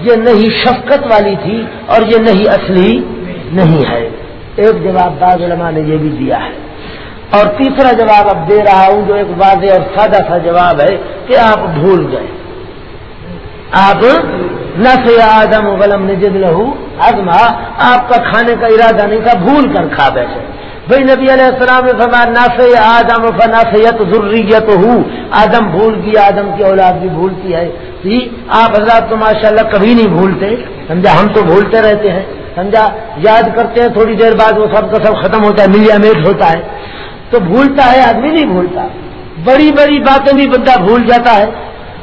یہ نہیں شفقت والی تھی اور یہ نہیں اصلی نہیں ہے۔ ایک جواب بعض علماء نے یہ بھی دیا ہے۔ اور تیسرا جواب اب دے رہا ہوں جو ایک واضح اور سادہ سا جواب ہے کہ آپ بھول گئے۔ آپ نہ آدم غلم نجد لہو ازما آپ کا کھانے کا ارادہ نہیں تھا، بھول کر کھا بیٹھے۔ بھائی نبی علیہ السلام نے فرمایا، نہ آدم فنا سید ضروریت ہوں آدم بھول گیا، آدم کی اولاد بھی بھولتی ہے۔ جی، آپ حضرات تو ماشاء اللہ کبھی نہیں بھولتے، سمجھا؟ ہم تو بھولتے رہتے ہیں، سمجھا؟ یاد کرتے ہیں، تھوڑی دیر بعد وہ سب کا سب ختم ہوتا ہے، ملیا میٹ ہوتا ہے۔ تو بھولتا ہے، آدمی نہیں بھولتا۔ بڑی بڑی باتیں بھی بندہ بھول جاتا ہے۔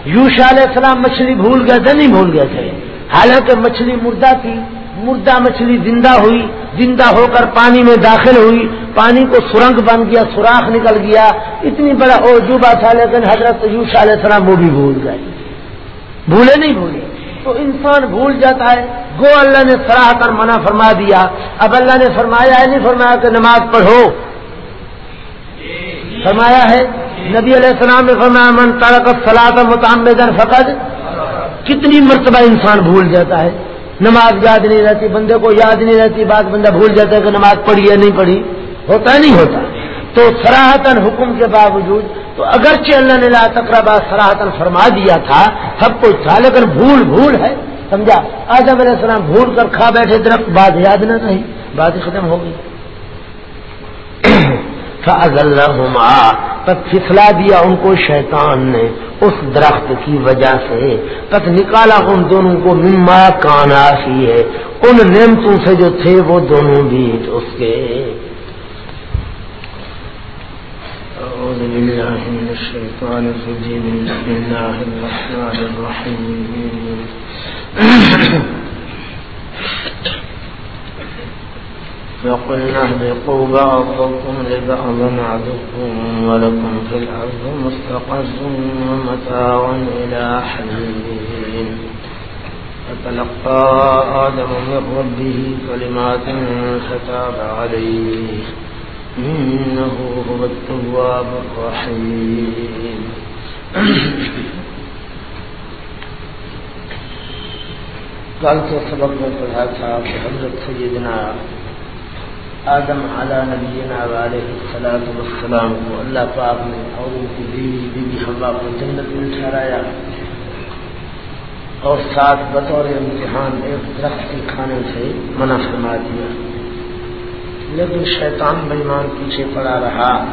یوشا علیہ السلام مچھلی بھول گئے تھے نہیں بھول گئے تھے۔ حالانکہ مچھلی مردہ تھی۔ مردہ مچھلی زندہ ہوئی، زندہ ہو کر پانی میں داخل ہوئی، پانی کو سرنگ بن گیا، سوراخ نکل گیا، اتنی بڑا اوجوبہ تھا لیکن حضرت یوشا علیہ السلام وہ بھی بھول گئے۔ بھولے نہیں بھولے۔ تو انسان بھول جاتا ہے۔ گو اللہ نے سراہ کر منع فرما دیا۔ اب اللہ نے فرمایا ہے، نہیں فرمایا کہ نماز پڑھو۔ فرمایا ہے، نبی علیہ السلام نے فرمایا، من تارک سلاد متعمدن فقط کتنی مرتبہ انسان بھول جاتا ہے۔ نماز یاد نہیں رہتی، بندے کو یاد نہیں رہتی بات بندہ بھول جاتا ہے کہ نماز پڑھی ہے نہیں پڑھی۔ ہوتا نہیں ہوتا۔ تو سراہتن حکم کے باوجود تو اگرچہ اللہ نے لا تقربا سراہتن فرما دیا تھا، سب کچھ تھا، لیکن بھول بھول ہے۔ سمجھا؟ آدم علیہ السلام بھول کر کھا بیٹھے، درخت بات یاد نہ رہی، بات ختم ہو گئی۔ پت پھسلا دیا ان کو شیطان نے اس درخت کی وجہ سے۔ پت نکالا ان دونوں کو مما کانا سی ہے۔ ان نعمتوں سے جو تھے وہ دونوں بھی اس کے۔ أعوذ بالله من الشيطان الرجيم بسم الله الرحمن الرحيم فقلنا اهبطوا بعضكم لبعض عدو ولكم في الأرض مستقر ومتاع إلى حين فتلقى آدم من ربه كلمات فتاب عليه إنه هو التواب الرحيم کل کے سبق میں پڑھا تھا کہ حضرت سیدنا آدم علی نبینا علیہ السلام والسلام. کو اللہ پاک نے اور ان کی بیوی بیوی ہوا کو جنت میں ٹھہرایا اور ساتھ بطور امتحان ایک درخت کے کھانے سے منع فرما دیا. لیکن شیطان بےمان پیچھے پڑا رہا.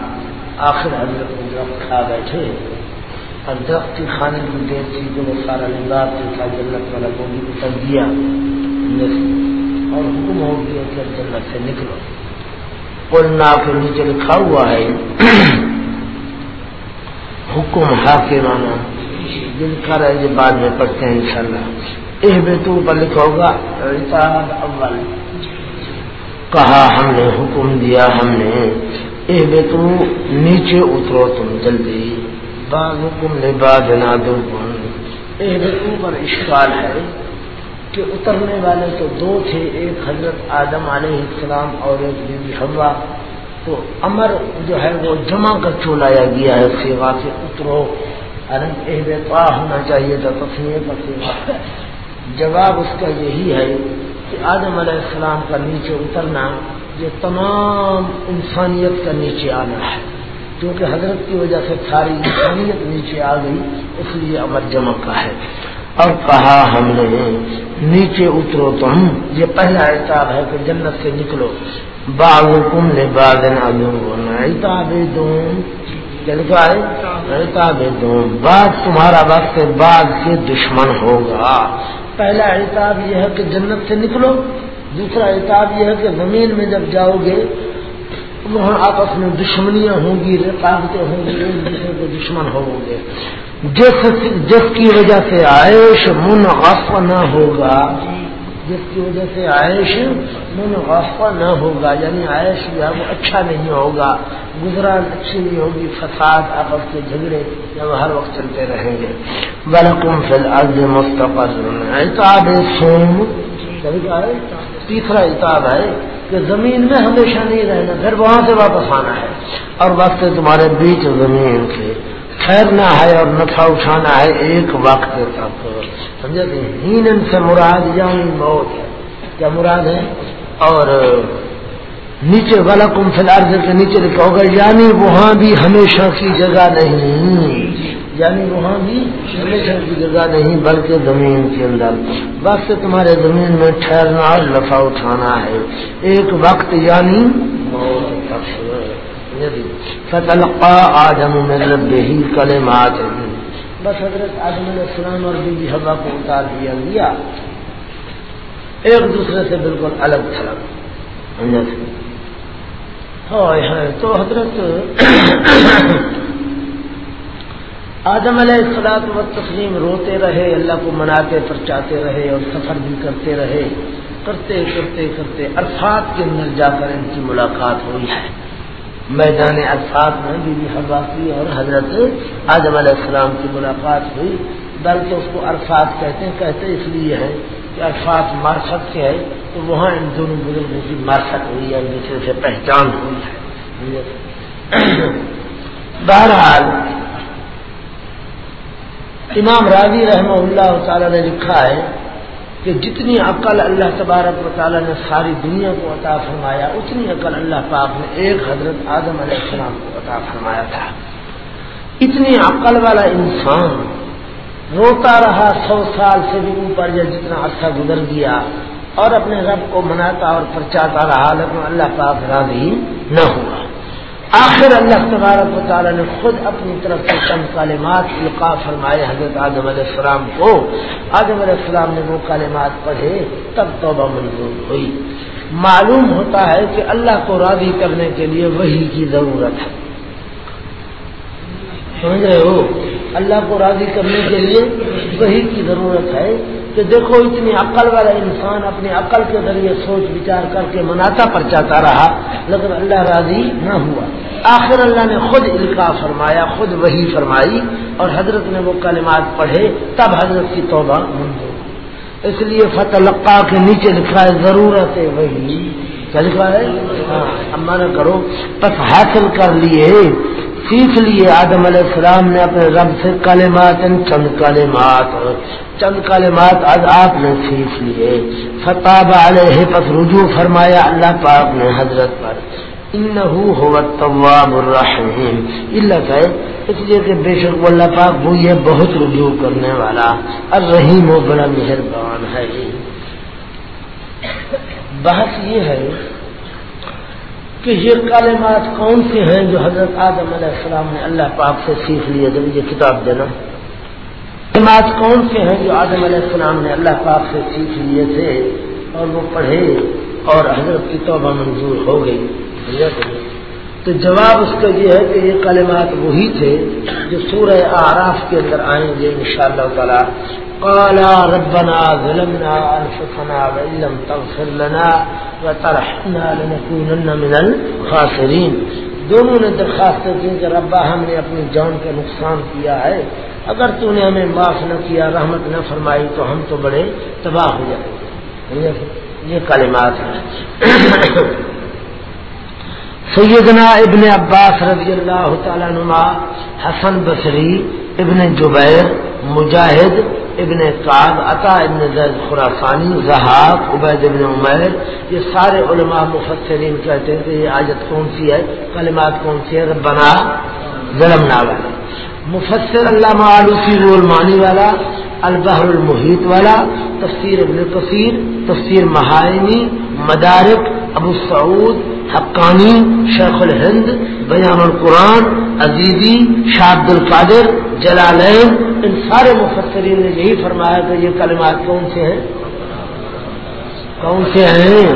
آخر حضرت درخت کھا بیٹھے. اور درخت کی کھانے کی دیر تھی جو سارا لباس جو تھا جنت والا وہ بھی اتر دیا. اور حکم ہو گیا کہ جنت سے نکلو. پورنا کے نیچے لکھا ہوا ہے حکم مانا جن کا رہے جو بعد میں پڑھتے ہیں انشاءاللہ۔ شاء اللہ یہ تو پر لکھا ہوگا۔ اول۔ کہا ہم نے حکم دیا ہم نے۔ اے بے تو نیچے اترو تم جلدی۔ بعض حکم نے بعد نہ دو اے بے پر اشکال ہے۔ کہ اترنے والے تو دو تھے، ایک حضرت آدم علیہ السلام اور ایک بیوی ہوا تو امر جو ہے وہ جمع کر چولایا گیا ہے سیوا سے اترو۔ ارے بے ہونا چاہیے تھا تصویر کا سیوا جواب اس کا یہی ہے کہ آدم علیہ السلام کا نیچے اترنا، یہ تمام انسانیت کا نیچے آنا ہے۔ کیونکہ حضرت کی وجہ سے ساری انسانیت نیچے آ گئی، اس لیے امر جمع کا ہے۔ اور کہا ہم نے نیچے اترو تم یہ پہلا احتاب ہے کہ جنت سے نکلو۔ باغ کم لے باغ احتاب احتاب باغ تمہارا وقت باغ کے دشمن ہوگا۔ پہلا احتاب یہ ہے کہ جنت سے نکلو۔ دوسرا احتاب یہ ہے کہ زمین میں جب جاؤ گے وہاں آپس میں دشمنیاں ہوں گی، رقابتیں ہوں گی، ایک دوسرے کو دشمن ہو گے۔ جس جس کی وجہ سے عائش منغف نہ ہوگا، جس کی وجہ سے عائش منغف نہ ہوگا یعنی عائش جو ہے وہ اچھا نہیں ہوگا، گزران اچھی نہیں ہوگی، فساد، آپس کے جھگڑے جب ہر وقت چلتے رہیں گے۔ بلکم فی الارض مستقر۔ اتاب سوم تیسرا اتاب ہے۔ کہ زمین میں ہمیشہ نہیں رہنا، پھر وہاں سے واپس آنا ہے۔ اور وقت تمہارے بیچ زمین کے ٹھہرنا ہے اور نفع اٹھانا ہے ایک وقت تک۔ سمجھا ہین سے مراد یعنی موت ہے۔ کیا مراد ہے؟ اور نیچے والا کم فلارز کے نیچے لکھا ہوگا یعنی وہاں بھی ہمیشہ کی جگہ نہیں۔ یعنی وہاں بھی ہمیشہ کی جگہ نہیں، بلکہ زمین کے اندر۔ بس تمہارے زمین میں ٹھہرنا اور لفا اٹھانا ہے۔ ایک وقت یعنی فتلقا آدم میں رب ہی کلمات۔ بس حضرت آدم علیہ السلام اور بی بی ہوا کو اتار دیا گیا۔ ایک دوسرے سے بالکل الگ تھلگ ہاں، تو حضرت آدم علیہ السلاط و تسلیم روتے رہے، اللہ کو مناتے پرچاتے رہے اور سفر بھی کرتے رہے۔ کرتے کرتے کرتے عرفات کے اندر جا کر ان کی ملاقات ہوئی۔ ہے میدان عرفات میں بی بی حبا اور حضرت آدم علیہ السلام کی ملاقات ہوئی۔ بلکہ اس کو عرفات کہتے ہیں، کہتے اس لیے ہے کہ عرفات مارفت سے ہے تو وہاں ان دونوں بزرگوں کی مارفت ہوئی یعنی ہے دوسرے سے پہچان ہوئی ہے۔ بہرحال امام راضی رحمہ اللہ تعالی نے لکھا ہے کہ جتنی عقل اللہ تبارک و تعالیٰ نے ساری دنیا کو عطا فرمایا، اتنی عقل اللہ پاک نے ایک حضرت آدم علیہ السلام کو عطا فرمایا تھا۔ اتنی عقل والا انسان روتا رہا سو سال سے بھی اوپر یا جتنا عرصہ گزر گیا اور اپنے رب کو مناتا اور پرچاتا رہا، لیکن اللہ پاک راضی نہ ہوا۔ آخر اللہ تبارک و تعالیٰ نے خود اپنی طرف سے چند کالمات القاع فرمائے حضرت آدم علیہ السلام کو۔ آدم علیہ السلام نے وہ کالمات پڑھے، تب توبہ منظور ہوئی۔ معلوم ہوتا ہے کہ اللہ کو راضی کرنے کے لیے وہی کی ضرورت ہے۔ سمجھ رہے ہو؟ اللہ کو راضی کرنے کے لیے وہی کی ضرورت ہے کہ دیکھو اتنی عقل والا انسان اپنی عقل کے ذریعے سوچ بچار کر کے مناتا پرچاتا رہا، لیکن اللہ راضی نہ ہوا۔ آخر اللہ نے خود القاع فرمایا، خود وہی فرمائی اور حضرت نے وہ کلمات پڑھے، تب حضرت کی توبہ منظور اس لیے فتح کے نیچے لکھا ہے، ضرورت ہے وہی کیا لکھا ہے؟ ہاں امانا کرو بس حاصل کر لیے۔ سیکھ لیے آدم علیہ السلام نے اپنے رب سے کالمات چند کالمات چند کالمات آج آپ نے سیکھ لیے۔ فتح علیہ، پس رجوع فرمایا اللہ پاک نے حضرت پر۔ التواب الرحیم۔ اللہ ہے اس لیے کہ بے شک اللہ پاک وہ یہ بہت رجوع کرنے والا، الرحیم و بڑا مہربان ہے۔ بحث یہ ہے کہ یہ کالمات کون سے ہیں جو حضرت آدم علیہ السلام نے اللہ پاک سے سیکھ لیے جب یہ کتاب دینا؟ کلمات کون سے ہیں جو آدم علیہ السلام نے اللہ پاک سے سیکھ لیے تھے اور وہ پڑھے اور حضرت کی توبہ منظور ہو گئی؟ تو جواب اس کا یہ ہے کہ یہ کلمات وہی تھے جو سورہ آراف کے اندر آئیں گے ان شاء اللہ تعالیٰ۔ قالا ربنا ظلمنا انفسنا وان لم تغفر لنا وترحمنا لنكونن من الخاسرين دونوں نے درخواست کی کہ ربا ہم نے اپنی جان کا نقصان کیا ہے۔ اگر تو نے ہمیں معاف نہ کیا، رحمت نہ فرمائی، تو ہم تو بڑے تباہ ہو جائیں۔ یہ کلمات ہیں۔ سیدنا ابن عباس رضی اللہ تعالیٰ نما حسن بصری، ابن جبیر، مجاہد، ابن قاد عطا ابن زید خراسانی، زہاق، عبید ابن عمیر، یہ سارے علماء مفسرین کہتے ہیں کہ یہ آجت کون سی ہے؟ کلمات کون سی ہے ربنا ظلم والا۔ مفسر علامہ آلوسی رولمانی والا، البحر المحیط والا، تفسیر ابن کثیر، تفسیر مہائنی، مدارک، ابو سعود حقانی شیخ الہند، بیان القرآن، عزیزی شاد القادر جلالین ان سارے مفسرین نے یہی فرمایا کہ یہ کلمات کون سے ہیں؟ کون سے ہیں؟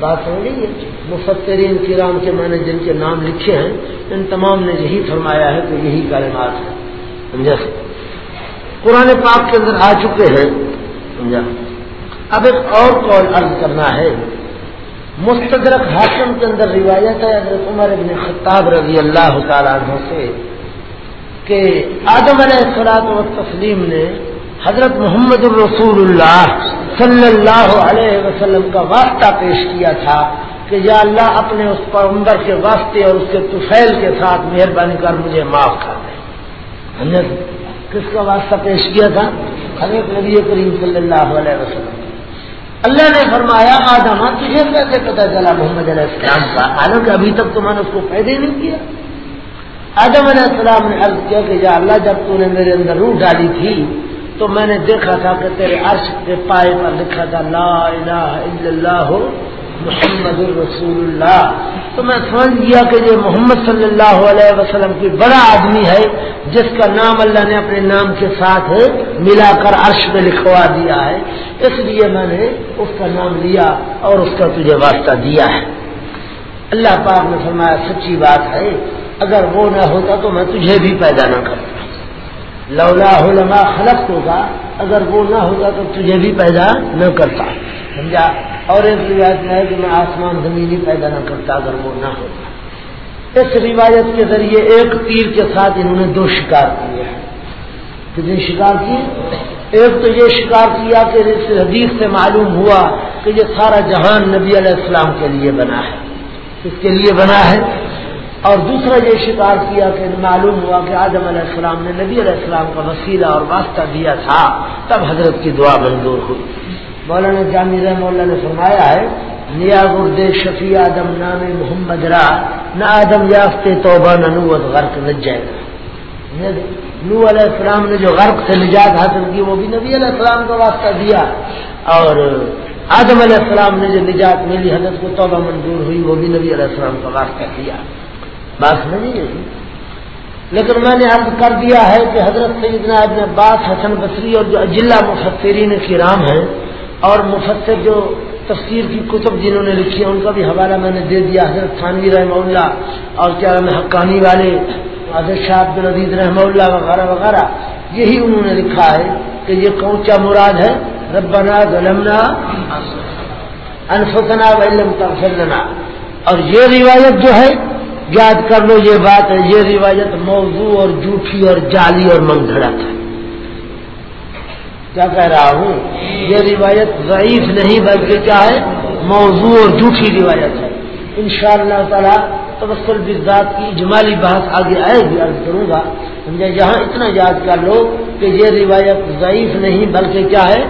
بات ہو رہی ہے مفسرین کرام کے میں نے جن کے نام لکھے ہیں، ان تمام نے یہی فرمایا ہے کہ یہی کلمات ہیں۔ سمجھا قرآن پاک کے اندر آ چکے ہیں۔ سمجھا اب ایک اور کال عرض کرنا ہے۔ مستدرک حاکم کے اندر روایت ہے حضرت عمر ابن خطاب رضی اللہ تعالیٰ عنہ سے کہ آدم علیہ السلاط و تسلیم نے حضرت محمد الرسول اللہ صلی اللہ علیہ وسلم کا واسطہ پیش کیا تھا کہ یا اللہ اپنے اس پیغمبر کے واسطے اور اس کے طفیل کے ساتھ مہربانی کر مجھے معاف کر نے کس کا واسطہ پیش کیا تھا؟ حضرت نبی کریم صلی اللہ علیہ وسلم۔ اللہ نے فرمایا، آدم تجھے کیسے پتا چلا محمد علیہ السلام کا؟ حالانکہ ابھی تک تو میں نے اس کو پیدا ہی نہیں کیا۔ آدم علیہ السلام نے عرض کیا کہ یا اللہ، جب تو نے میرے اندر روح ڈالی تھی، تو میں نے دیکھا تھا کہ تیرے عرش کے پائے پر لکھا تھا، لا الہ الا اللہ محمد الرسول اللہ تو میں سمجھ گیا کہ یہ محمد صلی اللہ علیہ وسلم کی بڑا آدمی ہے، جس کا نام اللہ نے اپنے نام کے ساتھ ملا کر عرش میں لکھوا دیا ہے۔ اس لیے میں نے اس کا نام لیا اور اس کا تجھے واسطہ دیا ہے۔ اللہ پاک نے فرمایا، سچی بات ہے، اگر وہ نہ ہوتا تو میں تجھے بھی پیدا نہ کرتا۔ لولا علما خلق ہوگا اگر وہ نہ ہوگا تو تجھے بھی پیدا نہ کرتا۔ سمجھا؟ اور ایک روایت میں ہے کہ میں آسمان زمین ہی پیدا نہ کرتا اگر وہ نہ ہوتا اس روایت کے ذریعے ایک تیر کے ساتھ انہوں نے دو شکار کیے ہیں۔ کتنے شکار کیے؟ ایک تو یہ شکار کیا کہ اس حدیث سے معلوم ہوا کہ یہ سارا جہان نبی علیہ السلام کے لیے بنا ہے۔ اس کے لیے بنا ہے؟ اور دوسرا یہ شکار کیا کہ معلوم ہوا کہ آدم علیہ السلام نے نبی علیہ السلام کا وسیلہ اور واسطہ دیا تھا، تب حضرت کی دعا منظور ہوئی۔ مولانا جامع رحم اللہ نے فرمایا ہے، نیا گرد شفیع آدم نام محمد را، نہ آدم یافتے توبہ، نہ نوت غرق لج جائے گا۔ یعنی نو علیہ السلام نے جو غرق سے نجات حاصل کی، وہ بھی نبی علیہ السلام کا واسطہ دیا۔ اور آدم علیہ السلام نے جو نجات ملی، حضرت کو توبہ منظور ہوئی، وہ بھی نبی علیہ السلام کا واسطہ دیا بات نہیں ہے لیکن میں نے عرض کر دیا ہے کہ حضرت سیدنا ابن عباس، حسن بصری اور جو اجلا مفسرین کی رام ہیں اور مفسر جو تفسیر کی کتب جنہوں نے لکھی ہے ان کا بھی حوالہ میں نے دے دیا، حضرت خانوی رحمہ اللہ اور کیا حقانی والے، حضرت شاہ عبد العزیز رحمہ اللہ وغیرہ وغیرہ، یہی انہوں نے لکھا ہے کہ یہ کون کیا مراد ہے؟ ربنا ظلمنا انفتنا ولم تغفر اور یہ روایت جو ہے، یاد کر لو یہ بات ہے، یہ روایت موضوع اور جھوٹھی اور جعلی اور منگ دھڑک ہے۔ کیا کہہ رہا ہوں؟ یہ روایت ضعیف نہیں، بلکہ کیا ہے؟ موضوع اور جھوٹھی روایت ہے۔ ان شاء اللہ تعالیٰ تبصل بزاد کی اجمالی بات آگے آئے گی، عرض کروں گا۔ سمجھا یہاں اتنا یاد کر لو کہ یہ روایت ضعیف نہیں، بلکہ کیا ہے؟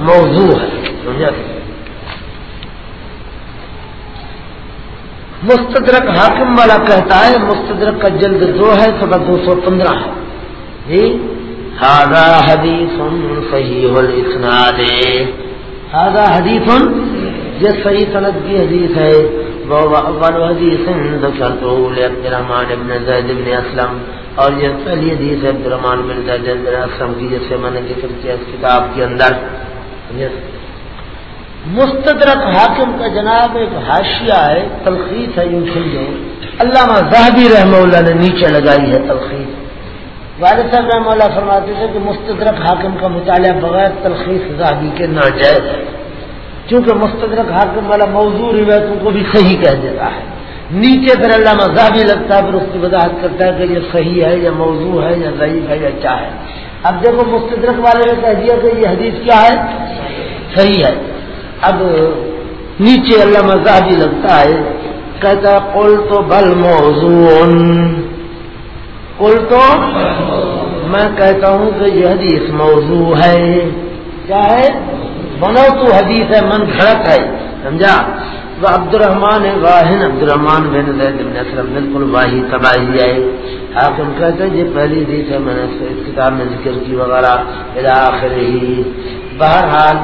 موضوع ہے۔ سمجھا مستدرک حاکم والا کہتا ہے، مستدرک کا جلد دو ہے سب دو سو پندرہ ہے۔ جی؟ هذا حدیث صحیح الاسناد هذا حدیث یہ صحیح سند کی حدیث ہے وہ اول حدیث ذکرته لعبد الرحمن بن زید بن اسلم اور یہ پہلی حدیث ہے عبد الرحمن بن زید بن اسلم کی جیسے میں نے ذکر کیا اس کتاب کے اندر۔ مستدرک حاکم کا جناب ایک حاشیہ ہے تلخیص ہے یوں سمجھو علامہ زہبی رحمہ اللہ نے نیچے لگائی ہے تلخیص۔ والد صاحب رحمہ اللہ فرماتے تھے کہ مستدرک حاکم کا مطالعہ بغیر تلخیص زادی کے ناجائز ہے۔ کیونکہ مستدرک حاکم والا موضوع روایتوں کو بھی صحیح کہہ دیتا ہے۔ نیچے پھر اللہ مذہبی لگتا ہے، پھر اس کی وضاحت کرتا ہے کہ یہ صحیح ہے یا موضوع ہے یا ضعیف ہے یا کیا ہے۔ اب دیکھو، مستدرک والے نے کہہ دیا کہ یہ حدیث کیا ہے؟ صحیح ہے۔ اب نیچے اللہ مذہبی لگتا ہے، کہتا قل تو بل موضوع۔ کل تو میں کہتا ہوں کہ یہ حدیث موضوع ہے۔ کیا ہے؟ بنو تو حدیث ہے، من گھڑک ہے، سمجھا؟ وہ عبد الرحمان واہن عبد الرحمان بن زید بن اسلم بالکل واہی تباہی ہے۔ آپ ان کہتے ہیں، یہ پہلی حدیث ہے، میں نے اس کتاب میں ذکر کی وغیرہ۔ آخر ہی۔ بہرحال،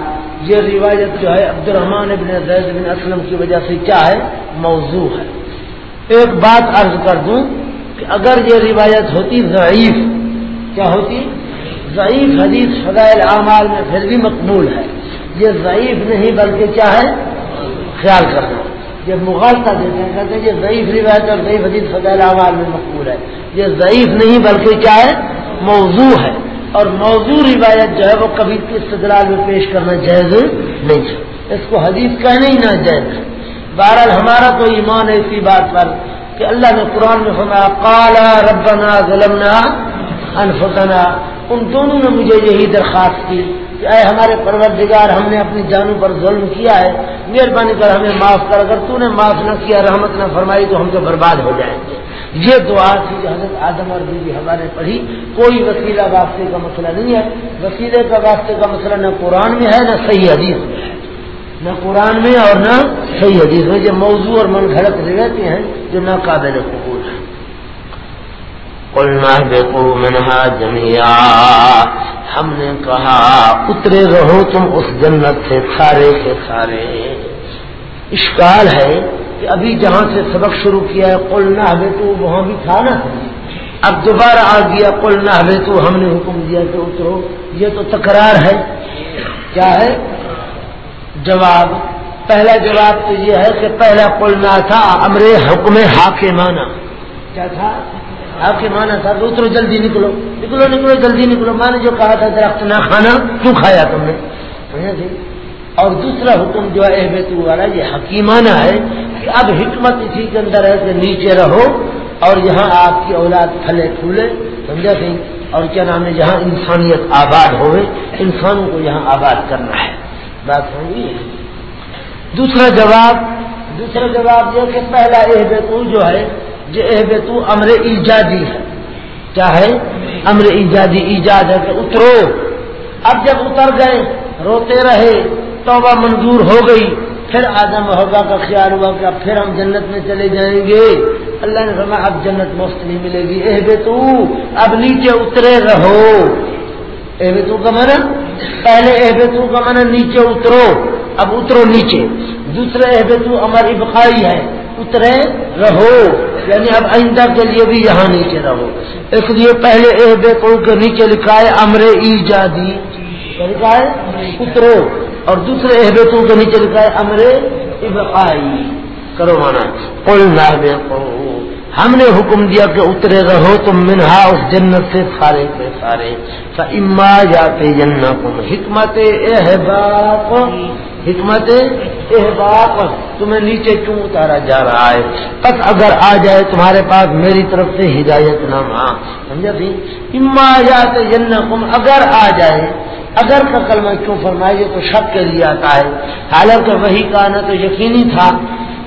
یہ روایت جو ہے عبد الرحمان ابن زید بن اسلم کی وجہ سے کیا ہے؟ موضوع ہے۔ ایک بات عرض کر دوں کہ اگر یہ روایت ہوتی ضعیف، کیا ہوتی؟ ضعیف حدیث فضائل اعمال میں پھر بھی مقبول ہے۔ یہ ضعیف نہیں بلکہ کیا ہے؟ خیال کرنا۔ یہ مغالطہ دیتے ہیں کہتے ہیں یہ ضعیف روایت اور ضعیف حدیث فضائل اعمال میں مقبول ہے۔ یہ ضعیف نہیں بلکہ کیا ہے؟ موضوع ہے۔ اور موضوع روایت جو ہے وہ کبھی استدلال میں پیش کرنا جائز نہیں ہے۔ اس کو حدیث کہنا ہی نہ جائز ہے۔ بہرحال ہمارا تو ایمان ہے اسی بات پر۔ کہ اللہ نے قرآن میں فرمایا کالا ربنا ظلمنا انفسنا۔ ان دونوں نے مجھے یہی درخواست کی کہ اے ہمارے پروردگار، ہم نے اپنی جانوں پر ظلم کیا ہے۔ مہربانی کر ہمیں معاف کر، اگر تو نے معاف نہ کیا، رحمت نہ فرمائی، تو ہم تو برباد ہو جائیں گے۔ یہ دعا تھی جو حضرت آدم اور بیوی ہمارے پڑھی۔ کوئی وسیلہ واسطے کا مسئلہ نہیں ہے۔ وسیلے کا واسطے کا مسئلہ نہ قرآن میں ہے، نہ صحیح حدیث میں ہے۔ نہ قرآن میں اور نہ صحیح حدیث میں جو موضوع اور من گھڑت رہتے ہیں جو نہ قابل قبول ہیں۔ قلنا دیکھو منہا جمیا ہم نے کہا، اترے رہو تم اس جنت سے سارے کے سارے اشکال ہے کہ ابھی جہاں سے سبق شروع کیا ہے، قلنا ہمیں تو وہاں بھی تھا نا اب دوبارہ آ گیا، قلنا ہمیں تو ہم نے حکم دیا کہ اترو۔ یہ تو تکرار ہے۔ کیا ہے؟ جواب، پہلا جواب تو یہ ہے کہ پہلا قلنا تھا امر حکم حاکمانہ کیا تھا؟ آپ کے مانا تھا اترو جلدی نکلو۔ نکلو نکلو، جلدی نکلو۔ میں نے جو کہا تھا درخت نہ کھانا کیوں کھایا تم نے؟ جی؟ اور دوسرا حکم جو ہے بیتو والا، یہ حکیمانہ ہے کہ اب حکمت اسی کے اندر ہے کہ نیچے رہو اور یہاں آپ کی اولاد پھلے پھولے، سمجھا سی اور کیا نام ہے؟ جہاں انسانیت آباد ہوئے۔ انسانوں کو یہاں آباد کرنا ہے۔ بات سمجھی دوسرا جواب دوسرا جواب یہ کہ پہلا احبتو جو ہے تو امر ایجادی ہے۔ کیا ہے؟ امر ایجادی، ایجاد ہے کہ اترو۔ اب جب اتر گئے، روتے رہے، توبہ منظور ہو گئی، پھر آدم ہوگا کا خیال ہوا کہ اب پھر ہم جنت میں چلے جائیں گے۔ اللہ نے فرمایا، اب جنت مفت نہیں ملے گی۔ اے بے تو، اب نیچے اترے رہو۔ اے بے تو کا من پہلے اے بے تو کا من نیچے اترو، اب اترو نیچے۔ دوسرے اے بے امر ابقائی ہے، اترے رہو یعنی اب آئندہ کے لیے بھی یہاں نیچے رہو۔ اس لیے پہلے اے بے کو کے نیچے لکھا ہے، امر ایجادی۔ لکھا ہے؟ اترو۔ اور دوسرے احبتوں کے نیچے لکھا ہے، امر ابقائی۔ کرو مانا۔ کوئی نہ ہم نے حکم دیا کہ اترے رہو تم منہا اس جنت سے سارے کے سارے۔ اما جاتے جنت حکمت احباپ حکمت احباپ تمہیں نیچے کیوں اتارا جا رہا ہے؟ بس اگر آ جائے تمہارے پاس میری طرف سے ہدایت نامہ۔ سمجھا تھی اما جاتے جنت اگر آ جائے، اگر کا کلمہ کیوں فرمائیے تو شک کے لیے آتا ہے۔ حالانکہ وہی کہنا تو یقینی تھا۔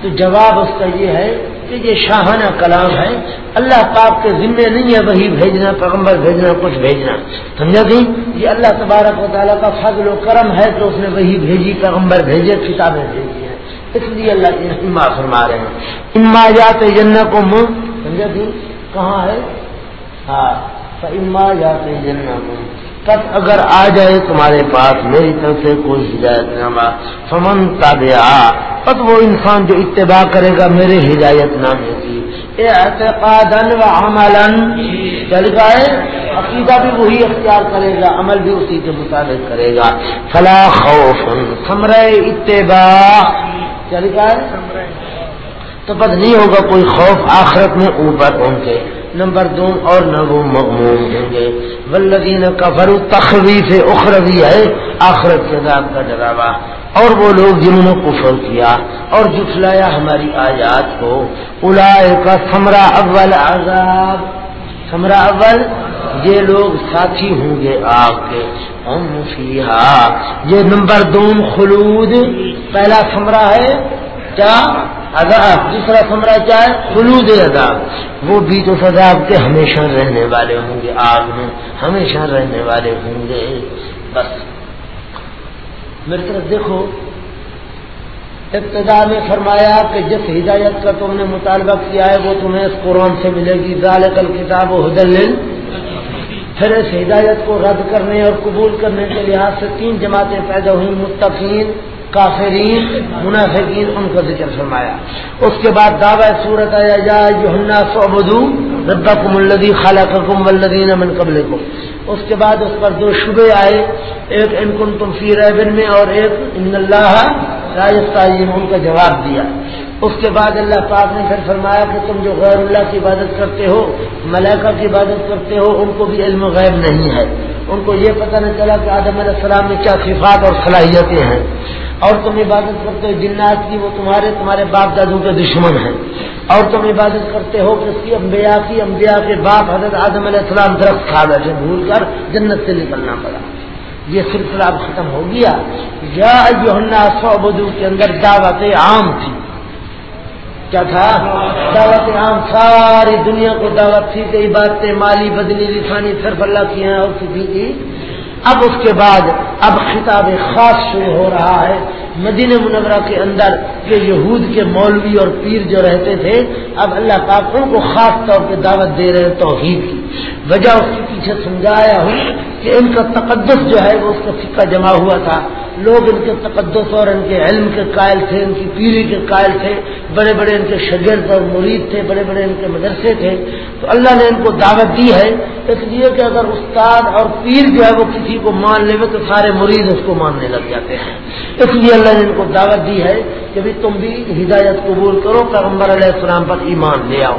تو جواب اس کا یہ ہے کہ یہ شاہانہ کلام ہے۔ اللہ پاک کے ذمے نہیں ہے وہی بھیجنا، پیغمبر بھیجنا، کچھ بھیجنا۔ سمجھا گئی یہ اللہ تبارک و تعالیٰ کا فضل و کرم ہے کہ اس نے وہی بھیجی، پیغمبر بھیجے، کتابیں بھیجی ہیں۔ اس لیے اللہ کی اما فرما رہے ہیں۔ اما جاتے جن کو منہ سمجھا گئی کہاں ہے؟ ہاں اما جاتے جن کو تب اگر آ جائے تمہارے پاس، میری طرف سے کوئی ہدایت نامہ فمن تابعہ تب وہ انسان جو اتباع کرے گا، میرے ہدایت نامے کی اعتقاد و عمل چل گئے، عقیدہ بھی وہی اختیار کرے گا، عمل بھی اسی کے مطابق کرے گا۔ فلا خوف سمر اتباع۔ چل گئے۔ تو بد نہیں ہوگا کوئی خوف آخرت میں اوپر ان کے نمبر دو اور نہ وہ مغموم ہوں گے. ولدین کا فرو تخویف اخروی ہے، آخرت کے عذاب کا ڈراوا. اور وہ لوگ جنہوں نے کفر کیا اور جٹلایا ہماری آیات کو الائے کا سمرا اول عذاب. سمرا اول، یہ لوگ ساتھی ہوں گے آپ کے. ہم فیہا. یہ نمبر دو خلود. پہلا سمرا ہے کیا عذاب دوسرا کمرہ کیا ہے خلود عذاب۔ وہ بھی تو عذاب کے ہمیشہ رہنے والے ہوں گے، آگ میں ہمیشہ رہنے والے ہوں گے۔ بس۔ میری طرف دیکھو، ابتدا میں فرمایا کہ جس ہدایت کا تم نے مطالبہ کیا ہے، وہ تمہیں اس قرآن سے ملے گی۔ ذال کل کتاب و حدل پھر اس ہدایت کو رد کرنے اور قبول کرنے کے لحاظ سے تین جماعتیں پیدا ہوئی متفقین کافرین، منافقین، ان کا ذکر فرمایا۔ اس کے بعد دعوی صورت آیا جا سعبدو ربکم الذی خلقکم والذین من قبلکم۔ اس کے بعد اس پر دو شبے آئے، ایک ان تم فی ریبن میں اور ایک ان اللہ راجستان ان کا جواب دیا۔ اس کے بعد اللہ پاک نے پھر فرمایا کہ تم جو غیر اللہ کی عبادت کرتے ہو، ملائکہ کی عبادت کرتے ہو، ان کو بھی علم غیب نہیں ہے۔ ان کو یہ پتہ نہیں چلا کہ آدم علیہ السلام میں کیا صفات اور صلاحیتیں ہیں۔ اور تم عبادت کرتے ہو جنات کی وہ تمہارے تمہارے باپ دادوں کے دشمن ہیں۔ اور تم عبادت کرتے ہو کہ اس کی انبیاء کی انبیاء کے باپ حضرت آدم علیہ السلام درخت کھا بیٹھے بھول کر جنت سے نکلنا پڑا۔ یہ سلسلہ اب ختم ہو گیا۔ یا جو سو بدو کے اندر دعوت عام تھی۔ کیا تھا؟ دعوت عام، ساری دنیا کو دعوت تھی کئی باتیں مالی بدنی لسانی صرف اللہ کی ہیں اور کسی کی اب اس کے بعد اب خطاب خاص شروع ہو رہا ہے مدینہ منورہ کے اندر یہ یہود کے مولوی اور پیر جو رہتے تھے، اب اللہ پاک ان کو خاص طور پہ دعوت دے رہے ہیں توحید کی۔ وجہ اس کے پیچھے سمجھایا ہوں کہ ان کا تقدس جو ہے وہ اس کا سکہ جمع ہوا تھا۔ لوگ ان کے تقدس اور ان کے علم کے قائل تھے، ان کی پیری کے قائل تھے۔ بڑے بڑے ان کے شگرد اور مرید تھے، بڑے بڑے ان کے مدرسے تھے۔ تو اللہ نے ان کو دعوت دی ہے، اس لیے کہ اگر استاد اور پیر جو ہے وہ کسی کسی کو مان لے تو سارے مرید اس کو ماننے لگ جاتے ہیں۔ اس لیے اللہ نے ان کو دعوت دی ہے کہ بھی تم بھی ہدایت قبول کرو، پیغمبر علیہ السلام پر ایمان لے آؤ۔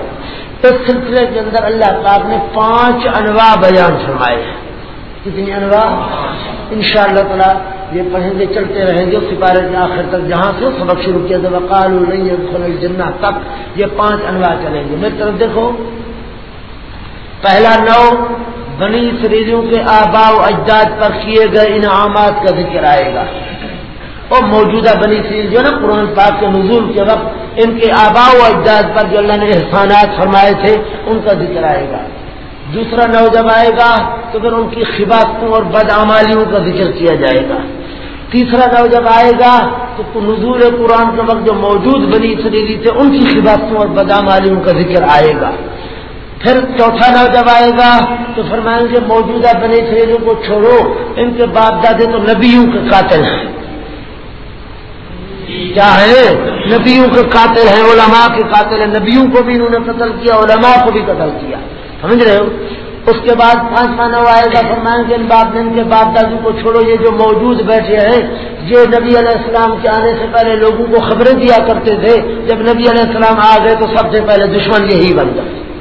اس سلسلے کے اندر اللہ پاک نے پانچ انواع بیان فرمائے ہیں۔ کتنی انواع؟ ان شاء اللہ تعالیٰ یہ پڑھیں گے، چلتے رہیں گے، سپارے کے آخر تک جہاں سے سبق شروع کیا۔ تھا وقال نہیں جنا تک یہ پانچ انواع چلیں گے۔ میری طرف دیکھو، پہلا نو بنی سریزوں کے آبا و اجداد پر کیے گئے انعامات کا ذکر آئے گا۔ اور موجودہ بنی سیل جو ہے نا قرآن پاک کے نزول کے وقت ان کے آبا و اجداد پر جو اللہ نے احسانات فرمائے تھے، ان کا ذکر آئے گا۔ دوسرا نو جب آئے گا تو پھر ان کی خباستوں اور بدعمالیوں کا ذکر کیا جائے گا۔ تیسرا نو جب آئے گا تو نزول قرآن کے وقت جو موجود بنی سریلی تھے، ان کی خباستوں اور بدعمالیوں کا ذکر آئے گا۔ پھر چوتھا نو جب آئے گا تو فرمائیں گے موجودہ بنی سریلوں کو چھوڑو، ان کے باپ دادے تو نبیوں کے قاتل ہیں۔ کیا ہے نبیوں کے قاتل ہیں، علماء کے قاتل ہیں۔ نبیوں کو بھی انہوں نے قتل کیا، علماء کو بھی قتل کیا۔ سمجھ رہے ہو؟ اس کے بعد پانچ مانا آئے گا، فرمائیں گے ان باپ دن کے باپ دادو کو چھوڑو، یہ جو موجود بیٹھے ہیں، یہ نبی علیہ السلام کے آنے سے پہلے لوگوں کو خبریں دیا کرتے تھے، جب نبی علیہ السلام آ گئے تو سب سے پہلے دشمن یہی بن گئے۔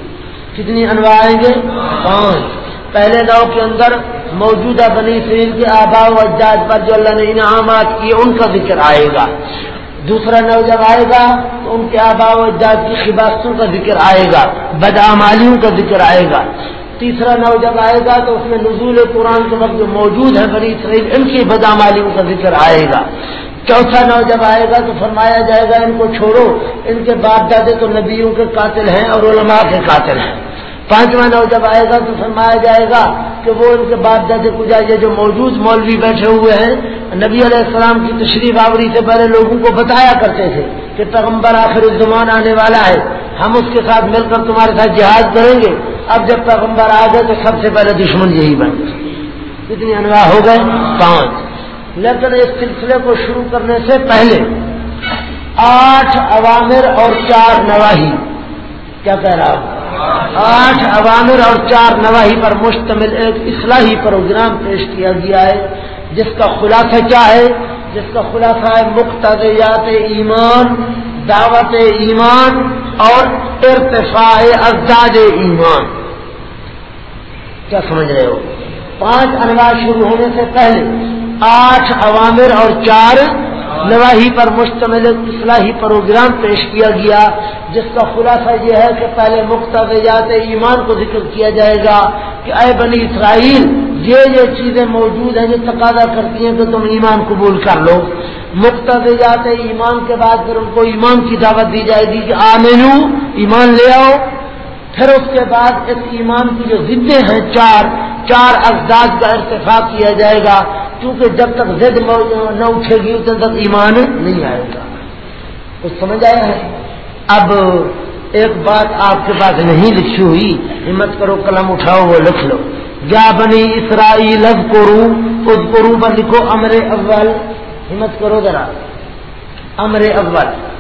کتنی انواع آئیں گے؟ پانچ۔ پہلے نو کے اندر موجودہ بنی سریل کے آبا و اجداد پر جو اللہ نے انعامات کیے، ان کا ذکر آئے گا۔ دوسرا نو جب آئے گا، تو ان کے آبا و اجداد کی خباستوں کا ذکر آئے گا، بدعمالیوں کا ذکر آئے گا۔ تیسرا نو جب آئے گا، تو اس میں نزول قرآن کے وقت جو موجود ہے بنی اسرائیل، ان کی بدعمالیوں کا ذکر آئے گا۔ چوتھا نو جب آئے گا تو فرمایا جائے گا ان کو چھوڑو، ان کے باپ دادے تو نبیوں کے قاتل ہیں اور علماء کے قاتل ہیں۔ پانچواں نو جب آئے گا تو فرمایا جائے گا کہ وہ ان کے بعد دادے کو جائے جو موجود مولوی بیٹھے ہوئے ہیں۔ نبی علیہ السلام کی تشریف آوری سے پہلے لوگوں کو بتایا کرتے تھے کہ پیغمبر آخر الزمان آنے والا ہے۔ ہم اس کے ساتھ مل کر تمہارے ساتھ جہاد کریں گے۔ اب جب پیغمبر آ گئے تو سب سے پہلے دشمن یہی بن گئے۔ کتنی انواع ہو گئے؟ پانچ۔ لیکن اس سلسلے کو شروع کرنے سے پہلے آٹھ عوامر اور چار نواحی کیا کہہ رہا ہوں؟ آٹھ عوامر اور چار نواحی پر مشتمل ایک اصلاحی پروگرام پیش کیا گیا ہے، جس کا خلاصہ کیا ہے؟ جس کا خلاصہ ہے مقتضیات ایمان، دعوت ایمان اور ارتفاع ازداد ایمان۔ کیا سمجھ رہے ہو؟ پانچ انواع شروع ہونے سے پہلے آٹھ عوامر اور چار نواحی پر مشتمل اصلاحی پروگرام پیش کیا گیا، جس کا خلاصہ یہ ہے کہ پہلے مقتضیات ایمان کو ذکر کیا جائے گا کہ اے بنی اسرائیل، یہ یہ چیزیں موجود ہیں جو تقاضا کرتی ہیں کہ تم ایمان قبول کر لو۔ مقتضیات ایمان کے بعد پھر ان کو ایمان کی دعوت دی جائے گی کہ آمینو ایمان لے آؤ۔ پھر اس کے بعد اس ایمان کی جو ضدیں ہیں چار چار اجداد کا ارتفاق کیا جائے گا، کیونکہ جب تک زد نہ اٹھے گی، اتنے تک ایمان نہیں آئے گا۔ کچھ سمجھ آیا ہے؟ اب ایک بات آپ کے پاس نہیں لکھی ہوئی، ہمت کرو، قلم اٹھاؤ وہ لکھ لو۔ یا بنی اسرائیل کرو اس کرو پر لکھو، امر اول۔ ہمت کرو ذرا۔ امر اول۔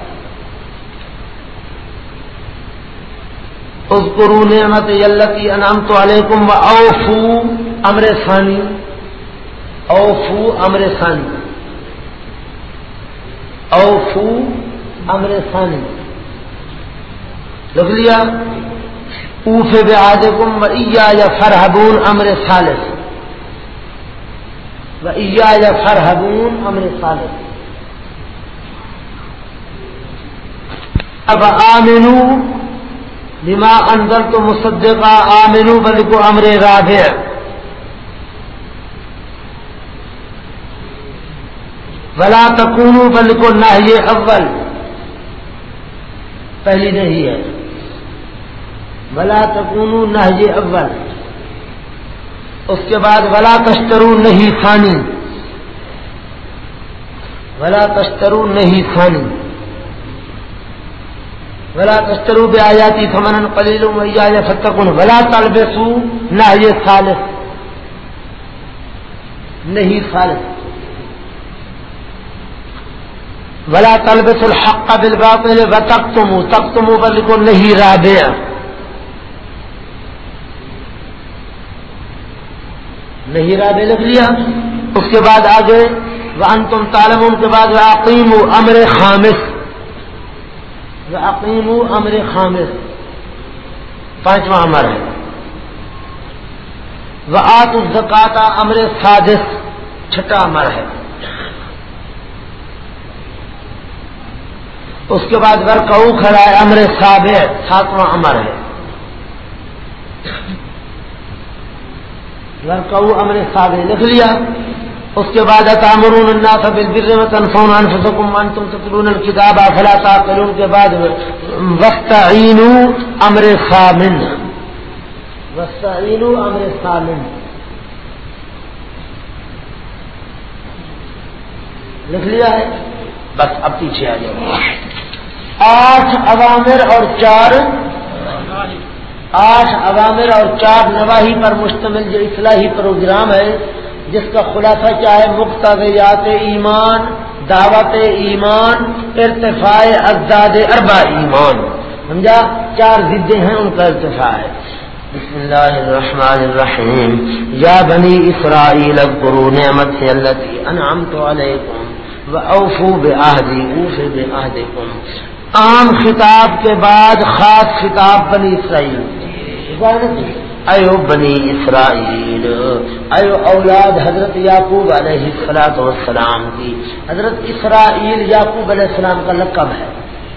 اس کرو نعمت اللہ کی علیکم و اوفو امر ثانی. اوفو امر ثانی. اوفو امر ثانی. لکھ لیا؟ اوف بے آج کم و یا فرحبون امر سالس و یا فرحبون امر سالس اب آمنو بما اندر تو مصدقہ آمنو بلکو امر رابع. بلا تکون بل کو نہ یہ اول. پہلی نہیں ہے. بلا تکون نہ اول. اس کے بعد ولا تشترو نہیں ثانی. ولا تشترو نہیں ثانی. ولا تشترو بے آیاتی تھمن قلیل یا فتقن ولا تلبسو نہ یہ ثالث نہیں ثالث ولا تلبس الحق بالباطل وتقتموا تقتموا بل کو نہیں رابع. نہیں رابع لکھ لیا. اس کے بعد آگے وان تم تالم کے بعد عقیم امر خامس. عقیم امر خامس. پانچواں امر ہے. وہ آت الزکاتا امر سادس. چھٹا امر ہے. اس کے بعد ورکو کھڑا ہے امر صاب ساتواں امر ہے. ورکو امر صاب لکھ لیا. اس کے بعد تامرون الناس بالبر وتنسون انفسكم وانتم تتلون الكتاب افلا تعقلون کے بعد واستعينوا امر ثامن واستعينوا امر ثامن لکھ لیا ہے؟ بس اب پیچھے آ جاؤ. آٹھ عوامر اور چار آٹھ عوامر اور چار نواحی پر مشتمل جو اصلاحی پروگرام ہے جس کا خلاصہ کیا ہے مقتضیات ایمان، دعوت ایمان، ارتفاع ازداد اربا ایمان۔ سمجھا؟ چار ضدے ہیں ان کا ارتفاع ہے۔ بسم اللہ الرحمن الرحیم۔ یا بنی اسرائیل اذکروا نعمت سے اللہ انعمت علیکم وأوفوا بعهدي اوفوا بعهدكم عام خطاب کے بعد خاص خطاب بنی اسرائیل۔ جی، جی، جی۔ ایو بنی اسرائیل ایو اولاد حضرت یعقوب علیہ السلاط والسلام کی حضرت اسرائیل یعقوب علیہ السلام کا لقب ہے.